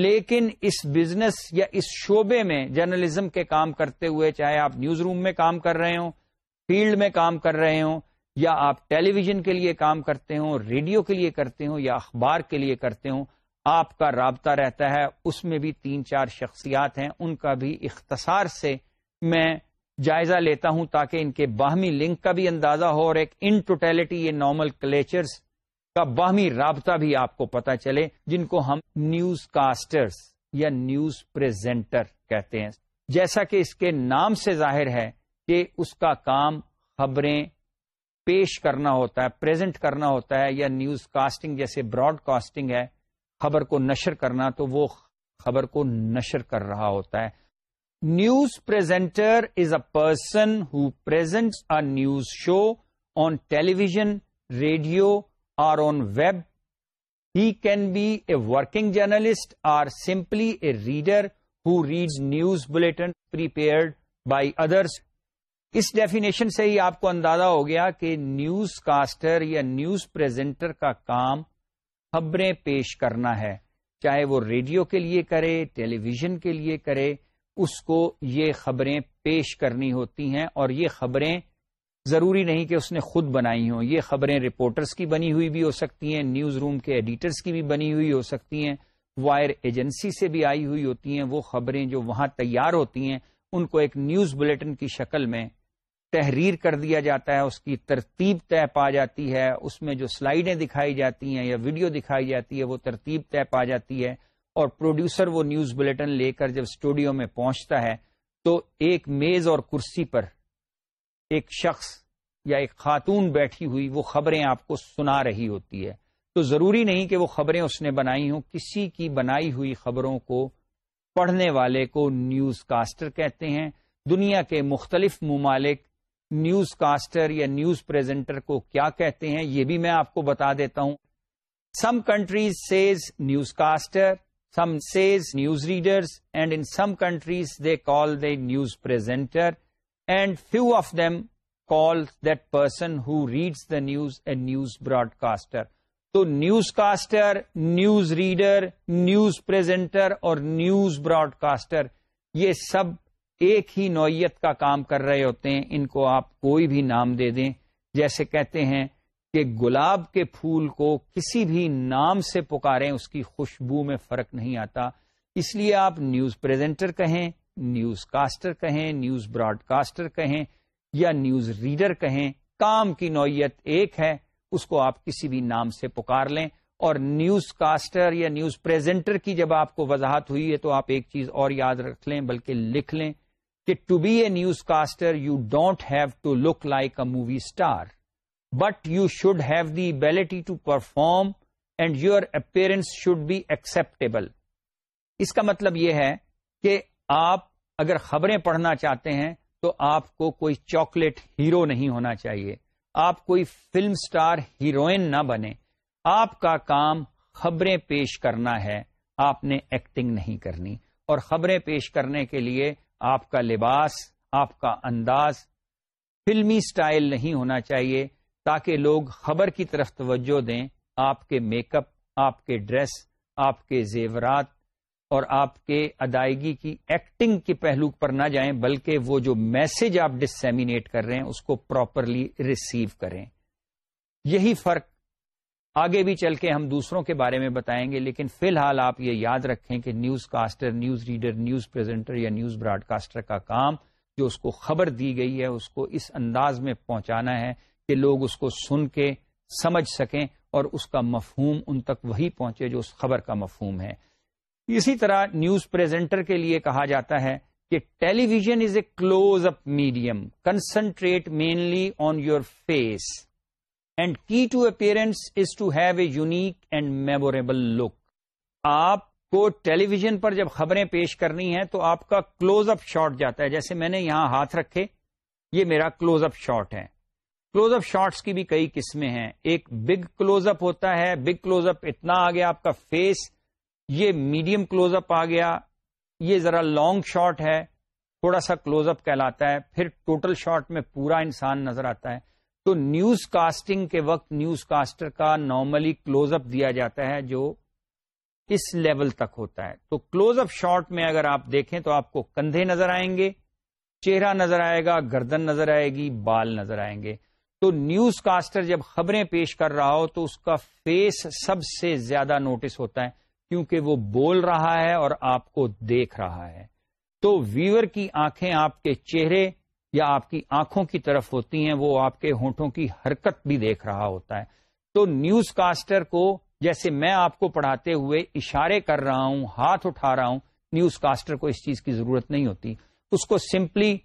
لیکن اس بزنس یا اس شعبے میں جرنلزم کے کام کرتے ہوئے چاہے آپ نیوز روم میں کام کر رہے ہوں فیلڈ میں کام کر رہے ہوں یا آپ ٹیلی ویژن کے لیے کام کرتے ہوں ریڈیو کے لیے کرتے ہوں یا اخبار کے لیے کرتے ہوں آپ کا رابطہ رہتا ہے اس میں بھی تین چار شخصیات ہیں ان کا بھی اختصار سے میں جائزہ لیتا ہوں تاکہ ان کے باہمی لنک کا بھی اندازہ ہو اور ایک ان ٹوٹیلٹی یہ نارمل کلیچرز کا باہمی رابطہ بھی آپ کو پتا چلے جن کو ہم نیوز کاسٹرز یا نیوز پریزنٹر کہتے ہیں جیسا کہ اس کے نام سے ظاہر ہے کہ اس کا کام خبریں پیش کرنا ہوتا ہے پریزنٹ کرنا ہوتا ہے یا نیوز کاسٹنگ جیسے براڈ کاسٹنگ ہے خبر کو نشر کرنا تو وہ خبر کو نشر کر رہا ہوتا ہے news presenter is a person who presents a news show on television radio or on web he can be a working journalist or simply a reader who read news bulletin prepared by others us definition سے ہی آپ کو اندازہ ہو گیا کہ نیوز کاسٹر یا نیوز پرزینٹر کا کام خبریں پیش کرنا ہے چاہے وہ ریڈیو کے لیے کرے ٹیلی ویژن کے لیے کرے اس کو یہ خبریں پیش کرنی ہوتی ہیں اور یہ خبریں ضروری نہیں کہ اس نے خود بنائی ہوں یہ خبریں رپورٹرز کی بنی ہوئی بھی ہو سکتی ہیں نیوز روم کے ایڈیٹرز کی بھی بنی ہوئی ہو سکتی ہیں وائر ایجنسی سے بھی آئی ہوئی ہوتی ہیں وہ خبریں جو وہاں تیار ہوتی ہیں ان کو ایک نیوز بلٹن کی شکل میں تحریر کر دیا جاتا ہے اس کی ترتیب طے پا جاتی ہے اس میں جو سلائڈیں دکھائی جاتی ہیں یا ویڈیو دکھائی جاتی ہے وہ ترتیب طے پا جاتی ہے اور پروڈیوسر وہ نیوز بلٹن لے کر جب اسٹوڈیو میں پہنچتا ہے تو ایک میز اور کرسی پر ایک شخص یا ایک خاتون بیٹھی ہوئی وہ خبریں آپ کو سنا رہی ہوتی ہے تو ضروری نہیں کہ وہ خبریں اس نے بنائی ہوں کسی کی بنائی ہوئی خبروں کو پڑھنے والے کو نیوز کاسٹر کہتے ہیں دنیا کے مختلف ممالک نیوز کاسٹر یا نیوز پریزنٹر کو کیا کہتے ہیں یہ بھی میں آپ کو بتا دیتا ہوں some countries says newscaster some says news readers and in some countries they call the news presenter and few of them call that person who reads the news a news broadcaster تو newscaster news reader news presenter اور نیوز براڈ کاسٹر یہ سب ایک ہی نوعیت کا کام کر رہے ہوتے ہیں ان کو آپ کوئی بھی نام دے دیں جیسے کہتے ہیں کہ گلاب کے پھول کو کسی بھی نام سے پکاریں اس کی خوشبو میں فرق نہیں آتا اس لیے آپ نیوز پریزنٹر کہیں نیوز کاسٹر کہیں نیوز براڈ کاسٹر کہیں یا نیوز ریڈر کہیں کام کی نوعیت ایک ہے اس کو آپ کسی بھی نام سے پکار لیں اور نیوز کاسٹر یا نیوز پریزنٹر کی جب آپ کو وضاحت ہوئی ہے تو آپ ایک چیز اور یاد رکھ لیں بلکہ لکھ لیں کہ to be a newscaster you don't have to look like a movie star but you should have the ability to perform and your air should be acceptable اس کا مطلب یہ ہے کہ آپ اگر خبریں پڑھنا چاہتے ہیں تو آپ کو کوئی چاکلیٹ ہیرو نہیں ہونا چاہیے آپ کوئی فلم سٹار ہیروئن نہ بنے آپ کا کام خبریں پیش کرنا ہے آپ نے ایکٹنگ نہیں کرنی اور خبریں پیش کرنے کے لیے آپ کا لباس آپ کا انداز فلمی سٹائل نہیں ہونا چاہیے تاکہ لوگ خبر کی طرف توجہ دیں آپ کے میک اپ آپ کے ڈریس آپ کے زیورات اور آپ کے ادائیگی کی ایکٹنگ کے پہلو پر نہ جائیں بلکہ وہ جو میسج آپ ڈسمینیٹ کر رہے ہیں اس کو پراپرلی ریسیو کریں یہی فرق آگے بھی چل کے ہم دوسروں کے بارے میں بتائیں گے لیکن فی الحال آپ یہ یاد رکھیں کہ newscaster news reader news presenter یا نیوز براڈ کاسٹر کا کام جو اس کو خبر دی گئی ہے اس کو اس انداز میں پہنچانا ہے کہ لوگ اس کو سن کے سمجھ سکیں اور اس کا مفہوم ان تک وہی پہنچے جو اس خبر کا مفہوم ہے اسی طرح نیوز پریزنٹر کے لیے کہا جاتا ہے کہ television is a close up medium concentrate mainly on your face and key to happiness is to have a unique and memorable look آپ کو ٹیلی ویژن پر جب خبریں پیش کرنی ہیں تو آپ کا کلوز اپ شاٹ جاتا ہے جیسے میں نے یہاں ہاتھ رکھے یہ میرا کلوز اپ شاٹ ہے کلوز اپ شارٹس کی بھی کئی قسمیں ہیں ایک بگ کلوز اپ ہوتا ہے بگ کلوز اپ اتنا آ گیا آپ کا فیس یہ میڈیم کلوز اپ آ گیا یہ ذرا لانگ شارٹ ہے تھوڑا سا کلوز اپ کہلاتا ہے پھر ٹوٹل شارٹ میں پورا انسان نظر آتا ہے تو نیوز کاسٹنگ کے وقت نیوز کاسٹر کا نارملی کلوز اپ دیا جاتا ہے جو اس لیول تک ہوتا ہے تو کلوز اپ شارٹ میں اگر آپ دیکھیں تو آپ کو کندھے نظر آئیں گے چہرہ نظر آئے گا گردن نظر آئے گی بال نظر آئیں گے تو نیوز کاسٹر جب خبریں پیش کر رہا ہو تو اس کا فیس سب سے زیادہ نوٹس ہوتا ہے کیونکہ وہ بول رہا ہے اور آپ کو دیکھ رہا ہے تو ویور کی آنکھیں آپ کے چہرے یا آپ کی آنکھوں کی طرف ہوتی ہیں وہ آپ کے ہونٹوں کی حرکت بھی دیکھ رہا ہوتا ہے تو نیوز کاسٹر کو جیسے میں آپ کو پڑھاتے ہوئے اشارے کر رہا ہوں ہاتھ اٹھا رہا ہوں نیوز کاسٹر کو اس چیز کی ضرورت نہیں ہوتی اس کو سمپلی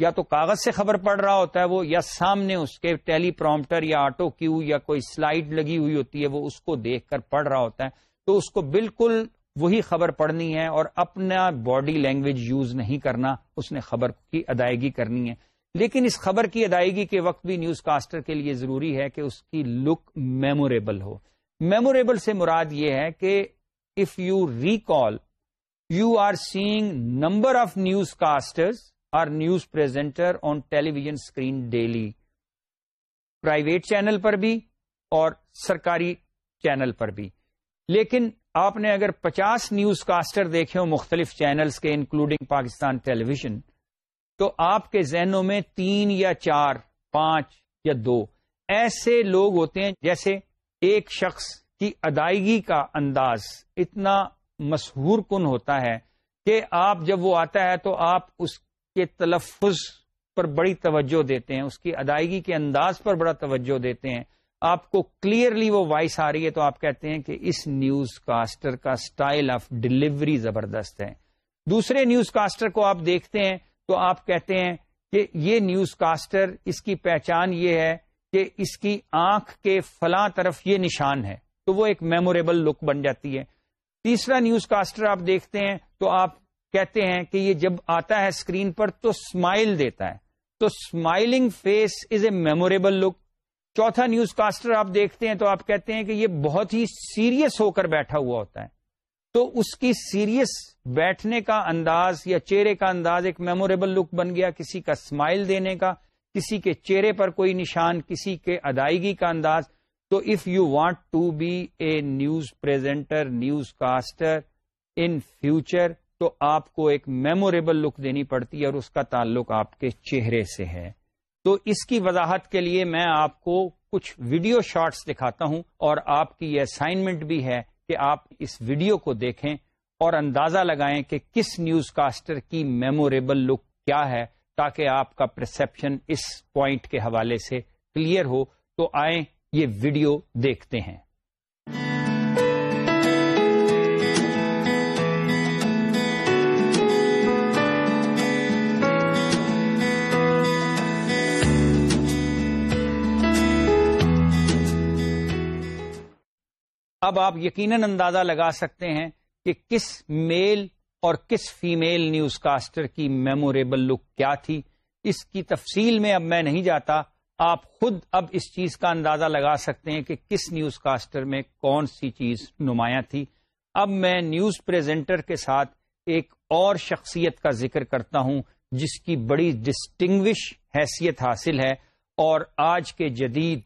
یا تو کاغذ سے خبر پڑ رہا ہوتا ہے وہ یا سامنے اس کے ٹیلی پرومٹر یا آٹو کیو یا کوئی سلائڈ لگی ہوئی ہوتی ہے وہ اس کو دیکھ کر پڑھ رہا ہوتا ہے تو اس کو بالکل وہی خبر پڑھنی ہے اور اپنا باڈی لینگویج یوز نہیں کرنا اس نے خبر کی ادائیگی کرنی ہے لیکن اس خبر کی ادائیگی کے وقت بھی نیوز کاسٹر کے لیے ضروری ہے کہ اس کی لک میموریبل ہو میموریبل سے مراد یہ ہے کہ if you recall you are seeing number of newscasters or news presenter on television screen daily private channel پر بھی اور سرکاری چینل پر بھی لیکن آپ نے اگر پچاس نیوز کاسٹر دیکھے ہو مختلف چینلز کے انکلوڈنگ پاکستان ٹیلیویژن تو آپ کے ذہنوں میں تین یا چار پانچ یا دو ایسے لوگ ہوتے ہیں جیسے ایک شخص کی ادائیگی کا انداز اتنا مشہور کن ہوتا ہے کہ آپ جب وہ آتا ہے تو آپ اس کے تلفظ پر بڑی توجہ دیتے ہیں اس کی ادائیگی کے انداز پر بڑا توجہ دیتے ہیں آپ کو کلیئرلی وہ وائس آ رہی ہے تو آپ کہتے ہیں کہ اس نیوز کاسٹر کا سٹائل آف ڈلیوری زبردست ہے دوسرے نیوز کاسٹر کو آپ دیکھتے ہیں تو آپ کہتے ہیں کہ یہ نیوز کاسٹر اس کی پہچان یہ ہے کہ اس کی آنکھ کے فلاں طرف یہ نشان ہے تو وہ ایک میموریبل لک بن جاتی ہے تیسرا نیوز کاسٹر آپ دیکھتے ہیں تو آپ کہتے ہیں کہ یہ جب آتا ہے اسکرین پر تو اسمائل دیتا ہے تو smiling face is a memorable look چوتھا نیوز کاسٹر آپ دیکھتے ہیں تو آپ کہتے ہیں کہ یہ بہت ہی سیریس ہو کر بیٹھا ہوا ہوتا ہے تو اس کی سیریس بیٹھنے کا انداز یا چہرے کا انداز ایک میموریبل لک بن گیا کسی کا اسمائل دینے کا کسی کے چہرے پر کوئی نشان کسی کے ادائیگی کا انداز تو if you want to be a news presenter newscaster in future تو آپ کو ایک میموریبل لک دینی پڑتی ہے اور اس کا تعلق آپ کے چہرے سے ہے تو اس کی وضاحت کے لیے میں آپ کو کچھ ویڈیو شارٹس دکھاتا ہوں اور آپ کی یہ اسائنمنٹ بھی ہے کہ آپ اس ویڈیو کو دیکھیں اور اندازہ لگائیں کہ کس نیوز کاسٹر کی میموریبل لک کیا ہے تاکہ آپ کا پرسپشن اس پوائنٹ کے حوالے سے کلیئر ہو تو آئیں یہ ویڈیو دیکھتے ہیں اب آپ یقیناً اندازہ لگا سکتے ہیں کہ کس میل اور کس فیمیل نیوز کاسٹر کی میموریبل لک کیا تھی اس کی تفصیل میں اب میں نہیں جاتا آپ خود اب اس چیز کا اندازہ لگا سکتے ہیں کہ کس نیوز کاسٹر میں کون سی چیز نمایاں تھی اب میں نیوز پریزنٹر کے ساتھ ایک اور شخصیت کا ذکر کرتا ہوں جس کی بڑی ڈسٹنگوش حیثیت حاصل ہے اور آج کے جدید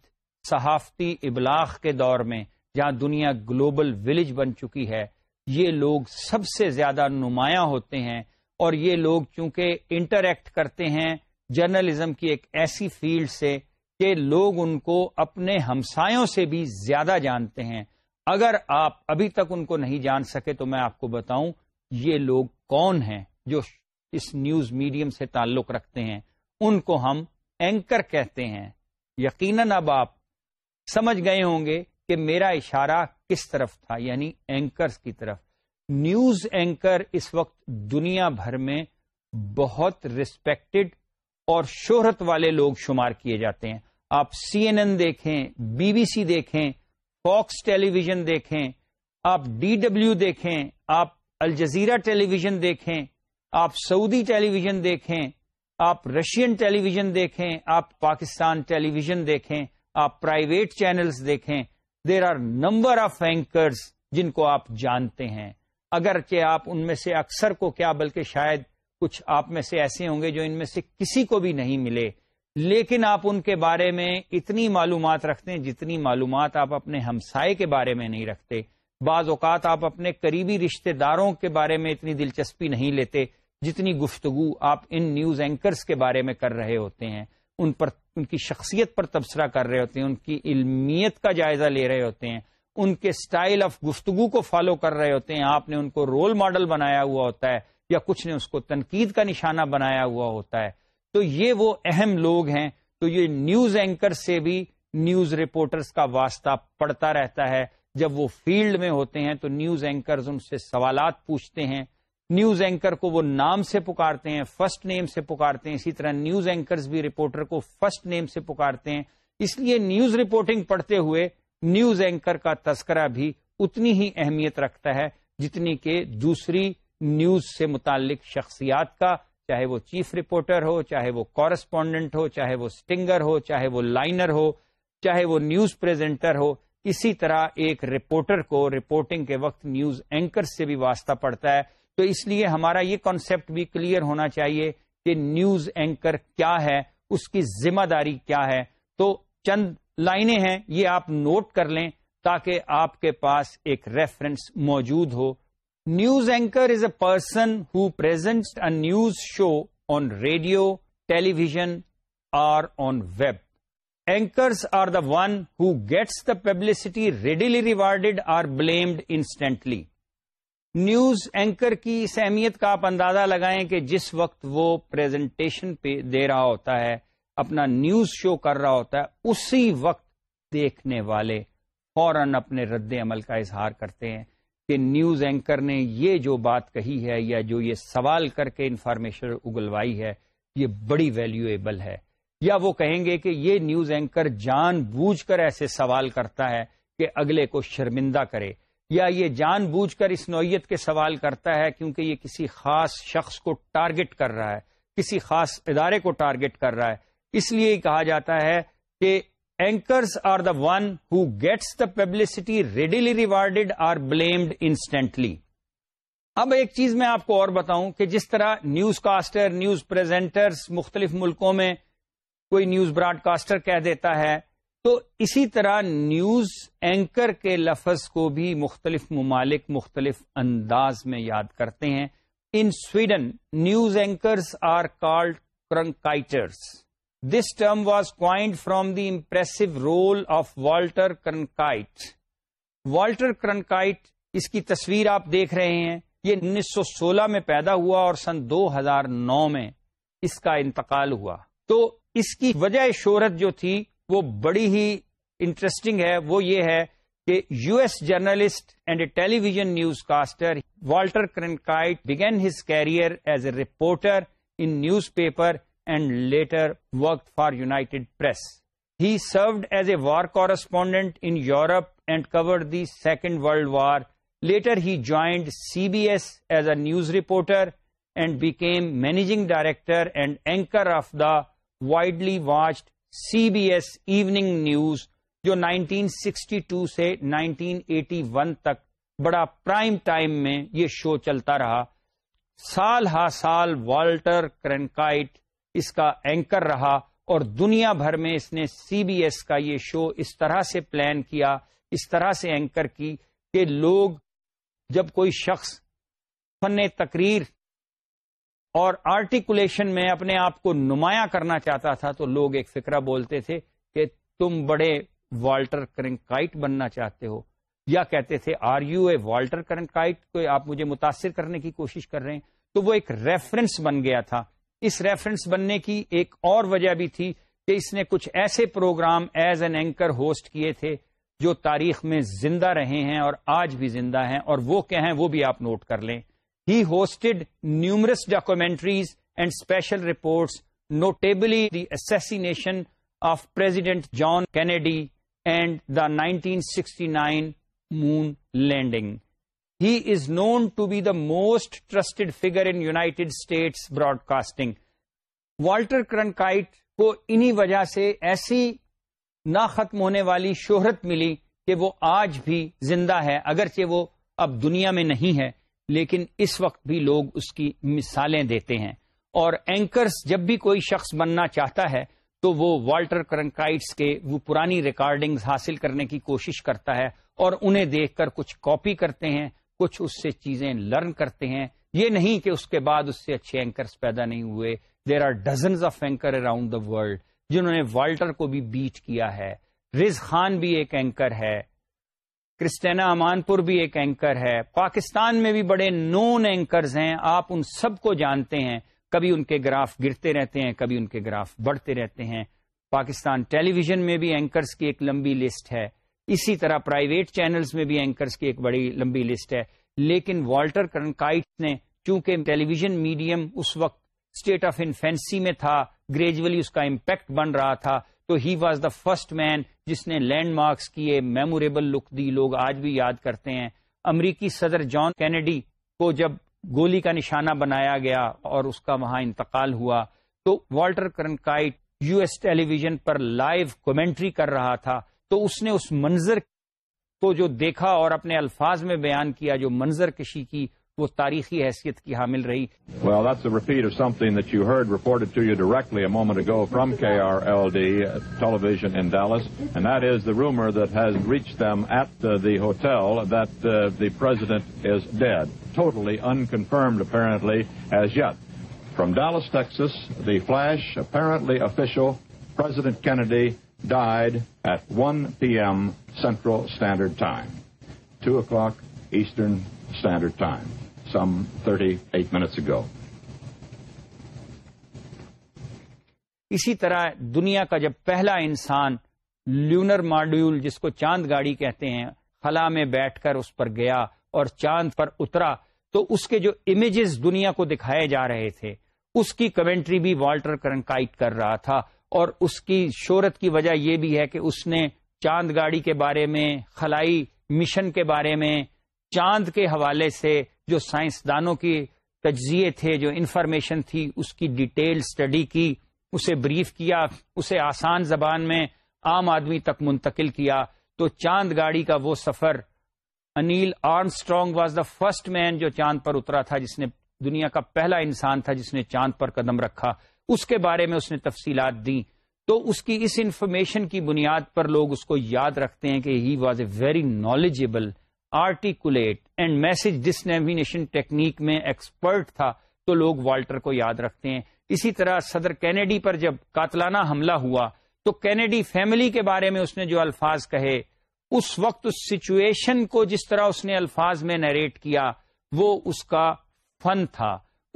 صحافتی ابلاغ کے دور میں جہاں دنیا گلوبل ولیج بن چکی ہے یہ لوگ سب سے زیادہ نمایاں ہوتے ہیں اور یہ لوگ چونکہ انٹریکٹ کرتے ہیں جرنلزم کی ایک ایسی فیلڈ سے کہ لوگ ان کو اپنے ہمسایوں سے بھی زیادہ جانتے ہیں اگر آپ ابھی تک ان کو نہیں جان سکے تو میں آپ کو بتاؤں یہ لوگ کون ہیں جو اس نیوز میڈیم سے تعلق رکھتے ہیں ان کو ہم اینکر کہتے ہیں یقیناً اب آپ سمجھ گئے ہوں گے کہ میرا اشارہ کس طرف تھا یعنی اینکرز کی طرف نیوز اینکر اس وقت دنیا بھر میں بہت ریسپیکٹڈ اور شہرت والے لوگ شمار کیے جاتے ہیں آپ سی این این دیکھیں بی بی سی دیکھیں فاکس ٹیلی ویژن دیکھیں آپ ڈی ڈبلو دیکھیں آپ الجزیرہ ٹیلی ویژن دیکھیں آپ سعودی ٹیلی ویژن دیکھیں آپ رشین ٹیلی ویژن دیکھیں آپ پاکستان ٹیلی ویژن دیکھیں آپ پرائیویٹ چینلز دیکھیں there are number of anchors جن کو آپ جانتے ہیں اگر کہ آپ ان میں سے اکثر کو کیا بلکہ شاید کچھ آپ میں سے ایسے ہوں گے جو ان میں سے کسی کو بھی نہیں ملے لیکن آپ ان کے بارے میں اتنی معلومات رکھتے ہیں جتنی معلومات آپ اپنے ہمسائے کے بارے میں نہیں رکھتے بعض اوقات آپ اپنے قریبی رشتہ داروں کے بارے میں اتنی دلچسپی نہیں لیتے جتنی گفتگو آپ ان نیوز اینکرز کے بارے میں کر رہے ہوتے ہیں ان پر ان کی شخصیت پر تبصرہ کر رہے ہوتے ہیں ان کی علمیت کا جائزہ لے رہے ہوتے ہیں ان کے سٹائل آف گفتگو کو فالو کر رہے ہوتے ہیں آپ نے ان کو رول ماڈل بنایا ہوا ہوتا ہے یا کچھ نے اس کو تنقید کا نشانہ بنایا ہوا ہوتا ہے تو یہ وہ اہم لوگ ہیں تو یہ نیوز اینکر سے بھی نیوز رپورٹرز کا واسطہ پڑتا رہتا ہے جب وہ فیلڈ میں ہوتے ہیں تو نیوز اینکرز ان سے سوالات پوچھتے ہیں نیوز اینکر کو وہ نام سے پکارتے ہیں فرسٹ نیم سے پکارتے ہیں اسی طرح نیوز اینکر بھی رپورٹر کو فرسٹ نیم سے پکارتے ہیں اس لیے نیوز رپورٹنگ پڑھتے ہوئے نیوز اینکر کا تذکرہ بھی اتنی ہی اہمیت رکھتا ہے جتنی کہ دوسری نیوز سے متعلق شخصیات کا چاہے وہ چیف رپورٹر ہو چاہے وہ کورسپونڈنٹ ہو چاہے وہ سٹنگر ہو چاہے وہ لائنر ہو چاہے وہ نیوز پریزنٹر ہو اسی طرح ایک رپورٹر کو رپورٹنگ کے وقت نیوز اینکر سے بھی واسطہ پڑتا ہے تو اس لیے ہمارا یہ کانسیپٹ بھی کلیئر ہونا چاہیے کہ نیوز اینکر کیا ہے اس کی ذمہ داری کیا ہے تو چند لائنیں ہیں یہ آپ نوٹ کر لیں تاکہ آپ کے پاس ایک ریفرنس موجود ہو news anchor is a person who present a news show on radio television or on web anchors are the one who gets the publicity readily rewarded or blamed instantly news anchor کی اس اہمیت کا آپ اندازہ لگائیں کہ جس وقت وہ پریزنٹیشن پہ دے رہا ہوتا ہے اپنا نیوز شو کر رہا ہوتا ہے اسی وقت دیکھنے والے فوراً اپنے رد عمل کا اظہار کرتے ہیں کہ نیوز اینکر نے یہ جو بات کہی ہے یا جو یہ سوال کر کے انفارمیشن اگلوائی ہے یہ بڑی ویلیویبل ہے یا وہ کہیں گے کہ یہ نیوز اینکر جان بوجھ کر ایسے سوال کرتا ہے کہ اگلے کو شرمندہ کرے یا یہ جان بوجھ کر اس نوعیت کے سوال کرتا ہے کیونکہ یہ کسی خاص شخص کو ٹارگٹ کر رہا ہے کسی خاص ادارے کو ٹارگٹ کر رہا ہے اس لیے کہا جاتا ہے کہ anchors are the one who gets the publicity readily rewarded or blamed instantly اب ایک چیز میں آپ کو اور بتاؤں کہ جس طرح نیوز کاسٹر نیوز پریزنٹرز مختلف ملکوں میں کوئی نیوز براڈ کاسٹر کہہ دیتا ہے تو اسی طرح نیوز اینکر کے لفظ کو بھی مختلف ممالک مختلف انداز میں یاد کرتے ہیں in Sweden news anchors are called Cronkiters this term was coined from the impressive role of Walter Cronkite Walter Cronkite اس کی تصویر آپ دیکھ رہے ہیں یہ انیس سو سولہ میں پیدا ہوا اور سن دو ہزار نو میں اس کا انتقال ہوا تو اس کی وجہ شہرت جو تھی وہ بڑی ہی انٹرسٹنگ ہے وہ یہ ہے کہ U S journalist and a television newscaster Walter Cronkite begin his career as a reporter in newspaper and later work for United Press he served as a war correspondent in Europe and cover the Second World War later he joined C B S as a news reporter and became managing director and anchor of the widely watched C B S evening news جو 1962 سے 1981 تک بڑا پرائم ٹائم میں یہ شو چلتا رہا سال ہا سال والٹر کرنکائٹ اس کا اینکر رہا اور دنیا بھر میں اس نے سی بی ایس کا یہ شو اس طرح سے پلان کیا اس طرح سے اینکر کی کہ لوگ جب کوئی شخص فن تقریر اور آرٹیکولیشن میں اپنے آپ کو نمایاں کرنا چاہتا تھا تو لوگ ایک فکرہ بولتے تھے کہ تم بڑے والٹر کرنکائٹ بننا چاہتے ہو یا کہتے تھے are you a Walter Cronkite آپ مجھے متاثر کرنے کی کوشش کر رہے ہیں تو وہ ایک ریفرنس بن گیا تھا اس ریفرنس بننے کی ایک اور وجہ بھی تھی کہ اس نے کچھ ایسے programme as an anchor host کیے تھے جو تاریخ میں زندہ رہے ہیں اور آج بھی زندہ ہیں اور وہ کہیں وہ بھی آپ نوٹ کر لیں he hosted numerous documentaries and special reports notably the assassination of President nineteen sixty nine moon landing he is known to be the most trusted most in figure states broadcasting Walter Walter Cronkite کو انہی وجہ سے ایسی نہ ختم ہونے والی شہرت ملی کہ وہ آج بھی زندہ ہے اگرچہ وہ اب دنیا میں نہیں ہے لیکن اس وقت بھی لوگ اس کی مثالیں دیتے ہیں اور اینکرس جب بھی کوئی شخص بننا چاہتا ہے تو وہ والٹر کرنکائٹس کے وہ پرانی ریکارڈنگز حاصل کرنے کی کوشش کرتا ہے اور انہیں دیکھ کر کچھ کاپی کرتے ہیں کچھ اس سے چیزیں لرن کرتے ہیں یہ نہیں کہ اس کے بعد اس سے اچھے اینکرس پیدا نہیں ہوئے there are dozens of anchor around the world جنہوں نے والٹر کو بھی بیٹ کیا ہے رز خان بھی ایک اینکر ہے کرسٹینا امان پور بھی ایک اینکر ہے پاکستان میں بھی بڑے نون اینکرز ہیں آپ ان سب کو جانتے ہیں کبھی ان کے گراف گرتے رہتے ہیں کبھی ان کے گراف بڑھتے رہتے ہیں پاکستان ٹیلی ویژن میں بھی اینکرز کی ایک لمبی لسٹ ہے اسی طرح پرائیویٹ چینلز میں بھی اینکرز کی ایک بڑی لمبی لسٹ ہے لیکن والٹر کرنکائٹ نے چونکہ ٹیلی ویژن میڈیم اس وقت اسٹیٹ آف انفینسی میں تھا گریجولی اس کا امپیکٹ بن رہا تھا تو he was the first man جس نے لینڈ مارکس کیے میموریبل لک دی لوگ آج بھی یاد کرتے ہیں امریکی صدر جان کینیڈی کو جب گولی کا نشانہ بنایا گیا اور اس کا وہاں انتقال ہوا تو Walter Cronkite U S television پر لائیو کومنٹری کر رہا تھا تو اس نے اس منظر کو جو دیکھا اور اپنے الفاظ میں بیان کیا جو منظر کشی کی تاریخی حیثیت کی مل رہی گو فرام کے television in Dallas that as the rumour that has reach them at the hotel that the president is dead totally unconfirmed apparently yet from Dallas Texas the flash president Kennedy died at one P M central standard time two o'clock eastern standard times some 38 minutes ago. اسی طرح دنیا کا جب پہلا انسان لونر ماڈیول جس کو چاند گاڑی کہتے ہیں خلا میں بیٹھ کر اس پر گیا اور چاند پر اترا تو اس کے جو امیجز دنیا کو دکھائے جا رہے تھے اس کی کمنٹری بھی والٹر کرنکائٹ کر رہا تھا اور اس کی شہرت کی وجہ یہ بھی ہے کہ اس نے چاند گاڑی کے بارے میں خلائی مشن کے بارے میں چاند کے حوالے سے جو سائنسدانوں کے تجزیے تھے جو انفارمیشن تھی اس کی ڈیٹیل اسٹڈی کی اسے بریف کیا اسے آسان زبان میں عام آدمی تک منتقل کیا تو چاند گاڑی کا وہ سفر Neil Armstrong was the first man جو چاند پر اترا تھا جس نے دنیا کا پہلا انسان تھا جس نے چاند پر قدم رکھا اس کے بارے میں اس نے تفصیلات دی تو اس کی اس انفارمیشن کی بنیاد پر لوگ اس کو یاد رکھتے ہیں کہ he was a very knowledgeable articulate and message dissemination technique میں ایکسپرٹ تھا تو لوگ والٹر کو یاد رکھتے ہیں اسی طرح صدر کینیڈی پر جب قاتلانہ حملہ ہوا تو کینیڈی فیملی کے بارے میں اس نے جو الفاظ کہے اس وقت اس سچویشن کو جس طرح اس نے الفاظ میں نیریٹ کیا وہ اس کا فن تھا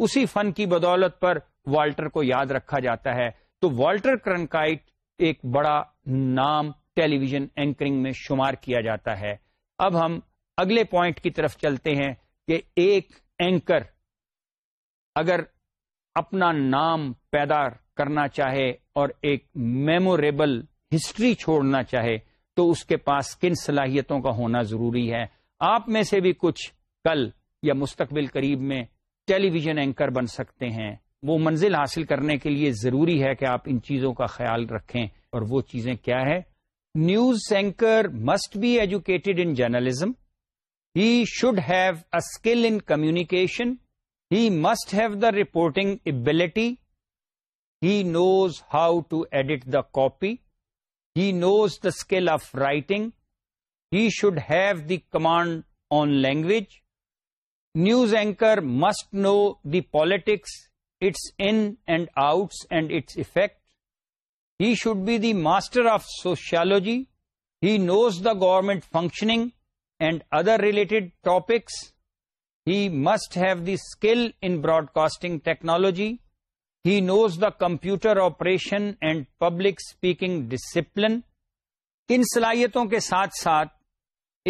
اسی فن کی بدولت پر والٹر کو یاد رکھا جاتا ہے تو والٹر کرنکائٹ ایک بڑا نام ٹیلی ویژن اینکرنگ میں شمار کیا جاتا ہے اب ہم اگلے پوائنٹ کی طرف چلتے ہیں کہ ایک اینکر اگر اپنا نام پیدا کرنا چاہے اور ایک میموریبل ہسٹری چھوڑنا چاہے تو اس کے پاس کن صلاحیتوں کا ہونا ضروری ہے آپ میں سے بھی کچھ کل یا مستقبل قریب میں ٹیلی ویژن اینکر بن سکتے ہیں وہ منزل حاصل کرنے کے لیے ضروری ہے کہ آپ ان چیزوں کا خیال رکھیں اور وہ چیزیں کیا ہے news anchor must be educated in journalism He should have a skill in communication. He must have the reporting ability. He knows how to edit the copy. He knows the skill of writing. He should have the command on language. News anchor must know the politics, its in and outs and its effect. He should be the master of sociology. He knows the government functioning. And other related topics he must have the skill in broadcasting technology he knows the computer operation and public speaking discipline ان صلاحیتوں کے ساتھ ساتھ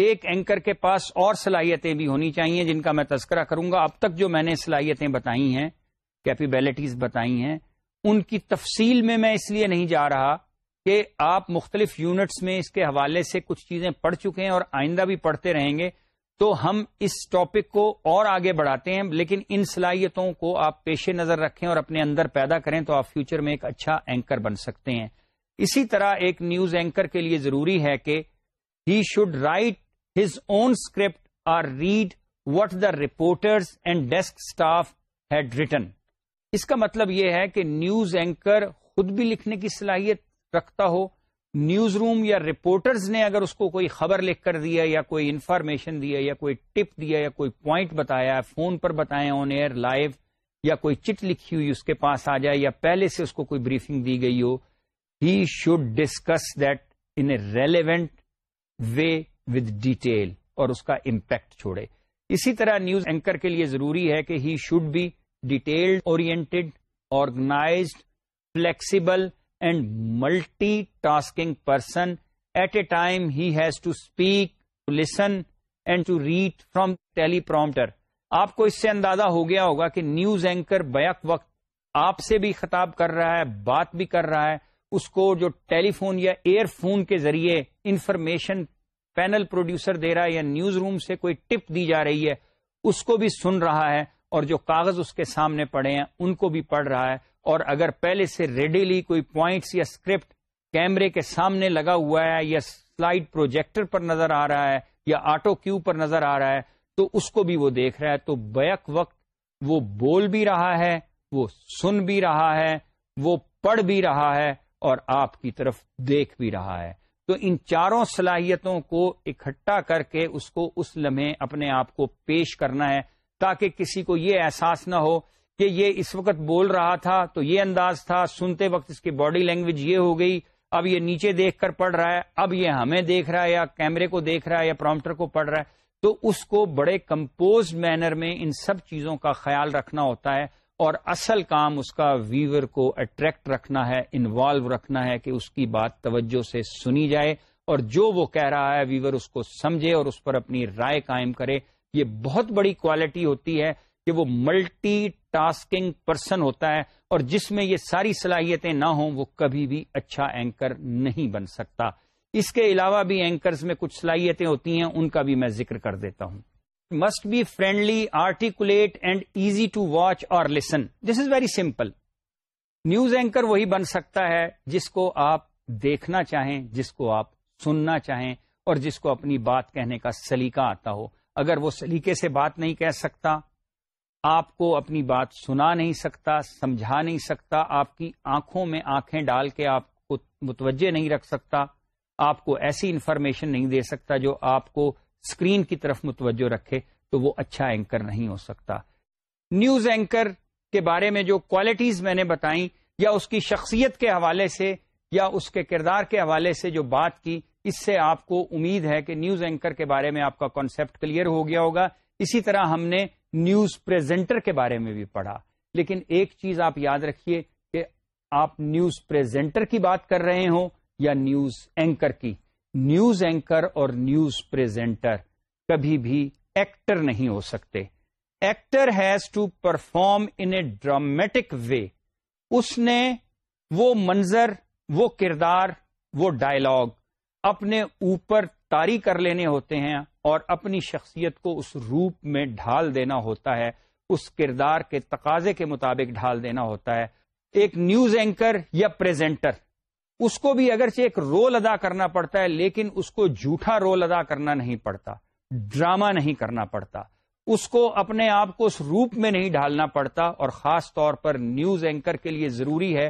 ایک اینکر کے پاس اور صلاحیتیں بھی ہونی چاہیے جن کا میں تذکرہ کروں گا اب تک جو میں نے صلاحیتیں بتائی ہیں کیپیبلٹیز بتائی ہیں ان کی تفصیل میں میں اس لیے نہیں جا رہا کہ آپ مختلف یونٹس میں اس کے حوالے سے کچھ چیزیں پڑھ چکے ہیں اور آئندہ بھی پڑھتے رہیں گے تو ہم اس ٹاپک کو اور آگے بڑھاتے ہیں لیکن ان صلاحیتوں کو آپ پیش نظر رکھیں اور اپنے اندر پیدا کریں تو آپ فیوچر میں ایک اچھا اینکر بن سکتے ہیں اسی طرح ایک نیوز اینکر کے لیے ضروری ہے کہ he should write his own script or read what the reporters and desk staff had written اس کا مطلب یہ ہے کہ نیوز اینکر خود بھی لکھنے کی صلاحیت رکھتا ہو نیوز روم یا رپورٹرز نے اگر اس کو کوئی خبر لکھ کر دیا یا کوئی انفارمیشن دیا یا کوئی ٹپ دیا یا کوئی پوائنٹ بتایا فون پر بتایا آن ایئر لائیو یا کوئی چٹ لکھی ہوئی اس کے پاس آ جائے یا پہلے سے اس کو کوئی بریفنگ دی گئی ہو he should discuss that in relevant way with detail اور اس کا امپیکٹ چھوڑے اسی طرح نیوز اینکر کے لیے ضروری ہے کہ he should be detailed oriented organised flexible and multitasking person at a time he has to speak to to listen and read from teleprompter آپ کو اس سے اندازہ ہو گیا ہوگا کہ نیوز اینکر بیک وقت آپ سے بھی خطاب کر رہا ہے بات بھی کر رہا ہے اس کو جو ٹیلی فون یا ایئر فون کے ذریعے انفارمیشن پینل پروڈیوسر دے رہا ہے یا نیوز روم سے کوئی ٹپ دی جا رہی ہے اس کو بھی سن رہا ہے اور جو کاغذ اس کے سامنے پڑے ہیں ان کو بھی پڑھ رہا ہے اور اگر پہلے سے ریڈیلی کوئی پوائنٹس یا اسکرپٹ کیمرے کے سامنے لگا ہوا ہے یا سلائڈ پروجیکٹر پر نظر آ رہا ہے یا آٹو کیو پر نظر آ رہا ہے تو اس کو بھی وہ دیکھ رہا ہے تو بیک وقت وہ بول بھی رہا ہے وہ سن بھی رہا ہے وہ پڑھ بھی رہا ہے اور آپ کی طرف دیکھ بھی رہا ہے تو ان چاروں صلاحیتوں کو اکٹھا کر کے اس کو اس لمحے اپنے آپ کو پیش کرنا ہے تاکہ کسی کو یہ احساس نہ ہو کہ یہ اس وقت بول رہا تھا تو یہ انداز تھا سنتے وقت اس کی باڈی لینگویج یہ ہو گئی اب یہ نیچے دیکھ کر پڑھ رہا ہے اب یہ ہمیں دیکھ رہا ہے یا کیمرے کو دیکھ رہا ہے یا پرومٹر کو پڑھ رہا ہے تو اس کو بڑے کمپوز مینر میں ان سب چیزوں کا خیال رکھنا ہوتا ہے اور اصل کام اس کا ویور کو اٹریکٹ رکھنا ہے انوالو رکھنا ہے کہ اس کی بات توجہ سے سنی جائے اور جو وہ کہہ رہا ہے ویور اس کو سمجھے اور اس پر اپنی رائے قائم کرے یہ بہت بڑی کوالٹی ہوتی ہے کہ وہ ملٹی ٹاسکنگ پرسن ہوتا ہے اور جس میں یہ ساری صلاحیتیں نہ ہوں وہ کبھی بھی اچھا اینکر نہیں بن سکتا اس کے علاوہ بھی اینکرز میں کچھ صلاحیتیں ہوتی ہیں ان کا بھی میں ذکر کر دیتا ہوں must be friendly articulate and easy to watch اور listen this is very simple news anchor وہی بن سکتا ہے جس کو آپ دیکھنا چاہیں جس کو آپ سننا چاہیں اور جس کو اپنی بات کہنے کا سلیقہ آتا ہو اگر وہ سلیقے سے بات نہیں کہہ سکتا آپ کو اپنی بات سنا نہیں سکتا سمجھا نہیں سکتا آپ کی آنکھوں میں آنکھیں ڈال کے آپ کو متوجہ نہیں رکھ سکتا آپ کو ایسی انفارمیشن نہیں دے سکتا جو آپ کو اسکرین کی طرف متوجہ رکھے تو وہ اچھا اینکر نہیں ہو سکتا نیوز اینکر کے بارے میں جو کوالٹیز میں نے بتائیں یا اس کی شخصیت کے حوالے سے یا اس کے کردار کے حوالے سے جو بات کی اس سے آپ کو امید ہے کہ نیوز اینکر کے بارے میں آپ کا کانسیپٹ کلیئر ہو گیا ہوگا اسی طرح ہم نے نیوز پریزنٹر کے بارے میں بھی پڑھا لیکن ایک چیز آپ یاد رکھیے کہ آپ نیوز پریزنٹر کی بات کر رہے ہوں یا نیوز اینکر کی نیوز اینکر اور نیوز پریزنٹر کبھی بھی ایکٹر نہیں ہو سکتے actor has to perform in a dramatic way اس نے وہ منظر وہ کردار وہ ڈائلگ اپنے اوپر تاری کر لینے ہوتے ہیں اور اپنی شخصیت کو اس روپ میں ڈھال دینا ہوتا ہے اس کردار کے تقاضے کے مطابق ڈھال دینا ہوتا ہے ایک نیوز اینکر یا پریزنٹر اس کو بھی اگرچہ ایک رول ادا کرنا پڑتا ہے لیکن اس کو جھوٹا رول ادا کرنا نہیں پڑتا ڈراما نہیں کرنا پڑتا اس کو اپنے آپ کو اس روپ میں نہیں ڈھالنا پڑتا اور خاص طور پر نیوز اینکر کے لیے ضروری ہے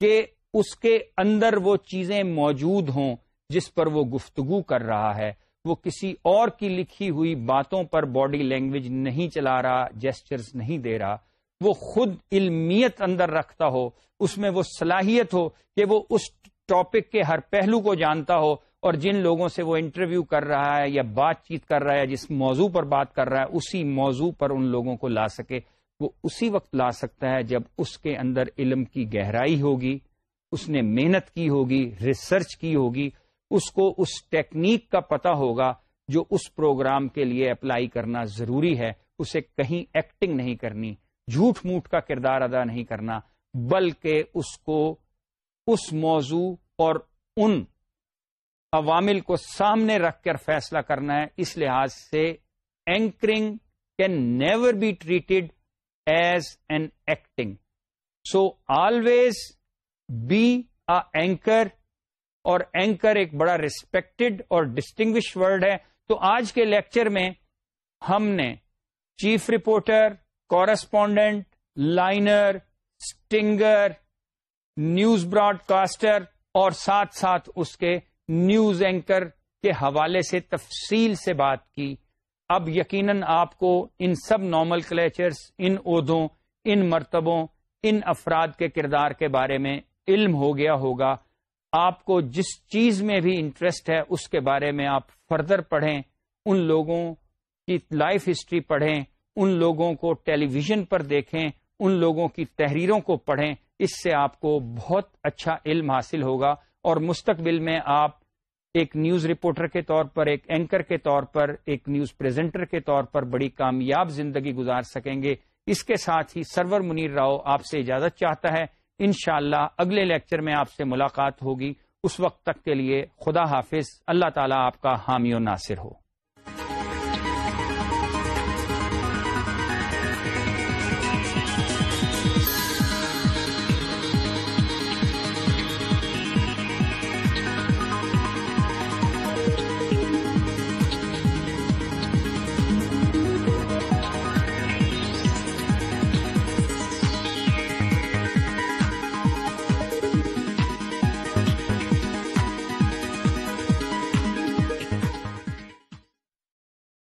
کہ اس کے اندر وہ چیزیں موجود ہوں جس پر وہ گفتگو کر رہا ہے وہ کسی اور کی لکھی ہوئی باتوں پر باڈی لینگویج نہیں چلا رہا جیسچرز نہیں دے رہا وہ خود علمیت اندر رکھتا ہو اس میں وہ صلاحیت ہو کہ وہ اس ٹاپک کے ہر پہلو کو جانتا ہو اور جن لوگوں سے وہ انٹرویو کر رہا ہے یا بات چیت کر رہا ہے جس موضوع پر بات کر رہا ہے اسی موضوع پر ان لوگوں کو لا سکے وہ اسی وقت لا سکتا ہے جب اس کے اندر علم کی گہرائی ہوگی اس نے محنت کی ہوگی ریسرچ کی ہوگی اس کو اس ٹیکنیک کا پتا ہوگا جو اس پروگرام کے لیے اپلائی کرنا ضروری ہے اسے کہیں ایکٹنگ نہیں کرنی جھوٹ موٹ کا کردار ادا نہیں کرنا بلکہ اس کو اس موضوع اور ان عوامل کو سامنے رکھ کر فیصلہ کرنا ہے اس لحاظ سے anchoring can never be treated as an acting so always be anchor اور اینکر ایک بڑا ریسپیکٹڈ اور ڈسٹنگوش ورڈ ہے تو آج کے لیکچر میں ہم نے chief reporter correspondent liner news broadcaster اور ساتھ ساتھ اس کے نیوز اینکر کے حوالے سے تفصیل سے بات کی اب یقیناً آپ کو ان سب نارمل کلیچرس عہدوں ان مرتبوں ان افراد کے کردار کے بارے میں علم ہو گیا ہوگا آپ کو جس چیز میں بھی انٹرسٹ ہے اس کے بارے میں آپ فردر پڑھیں ان لوگوں کی لائف ہسٹری پڑھیں ان لوگوں کو ٹیلی ویژن پر دیکھیں ان لوگوں کی تحریروں کو پڑھیں اس سے آپ کو بہت اچھا علم حاصل ہوگا اور مستقبل میں آپ ایک نیوز رپورٹر کے طور پر ایک اینکر کے طور پر ایک نیوز پریزنٹر کے طور پر بڑی کامیاب زندگی گزار سکیں گے اس کے ساتھ ہی سرور منیر راؤ آپ سے اجازت چاہتا ہے انشاءاللہ اگلے لیکچر میں آپ سے ملاقات ہوگی اس وقت تک کے لیے خدا حافظ اللہ تعالیٰ آپ کا حامی و ناصر ہو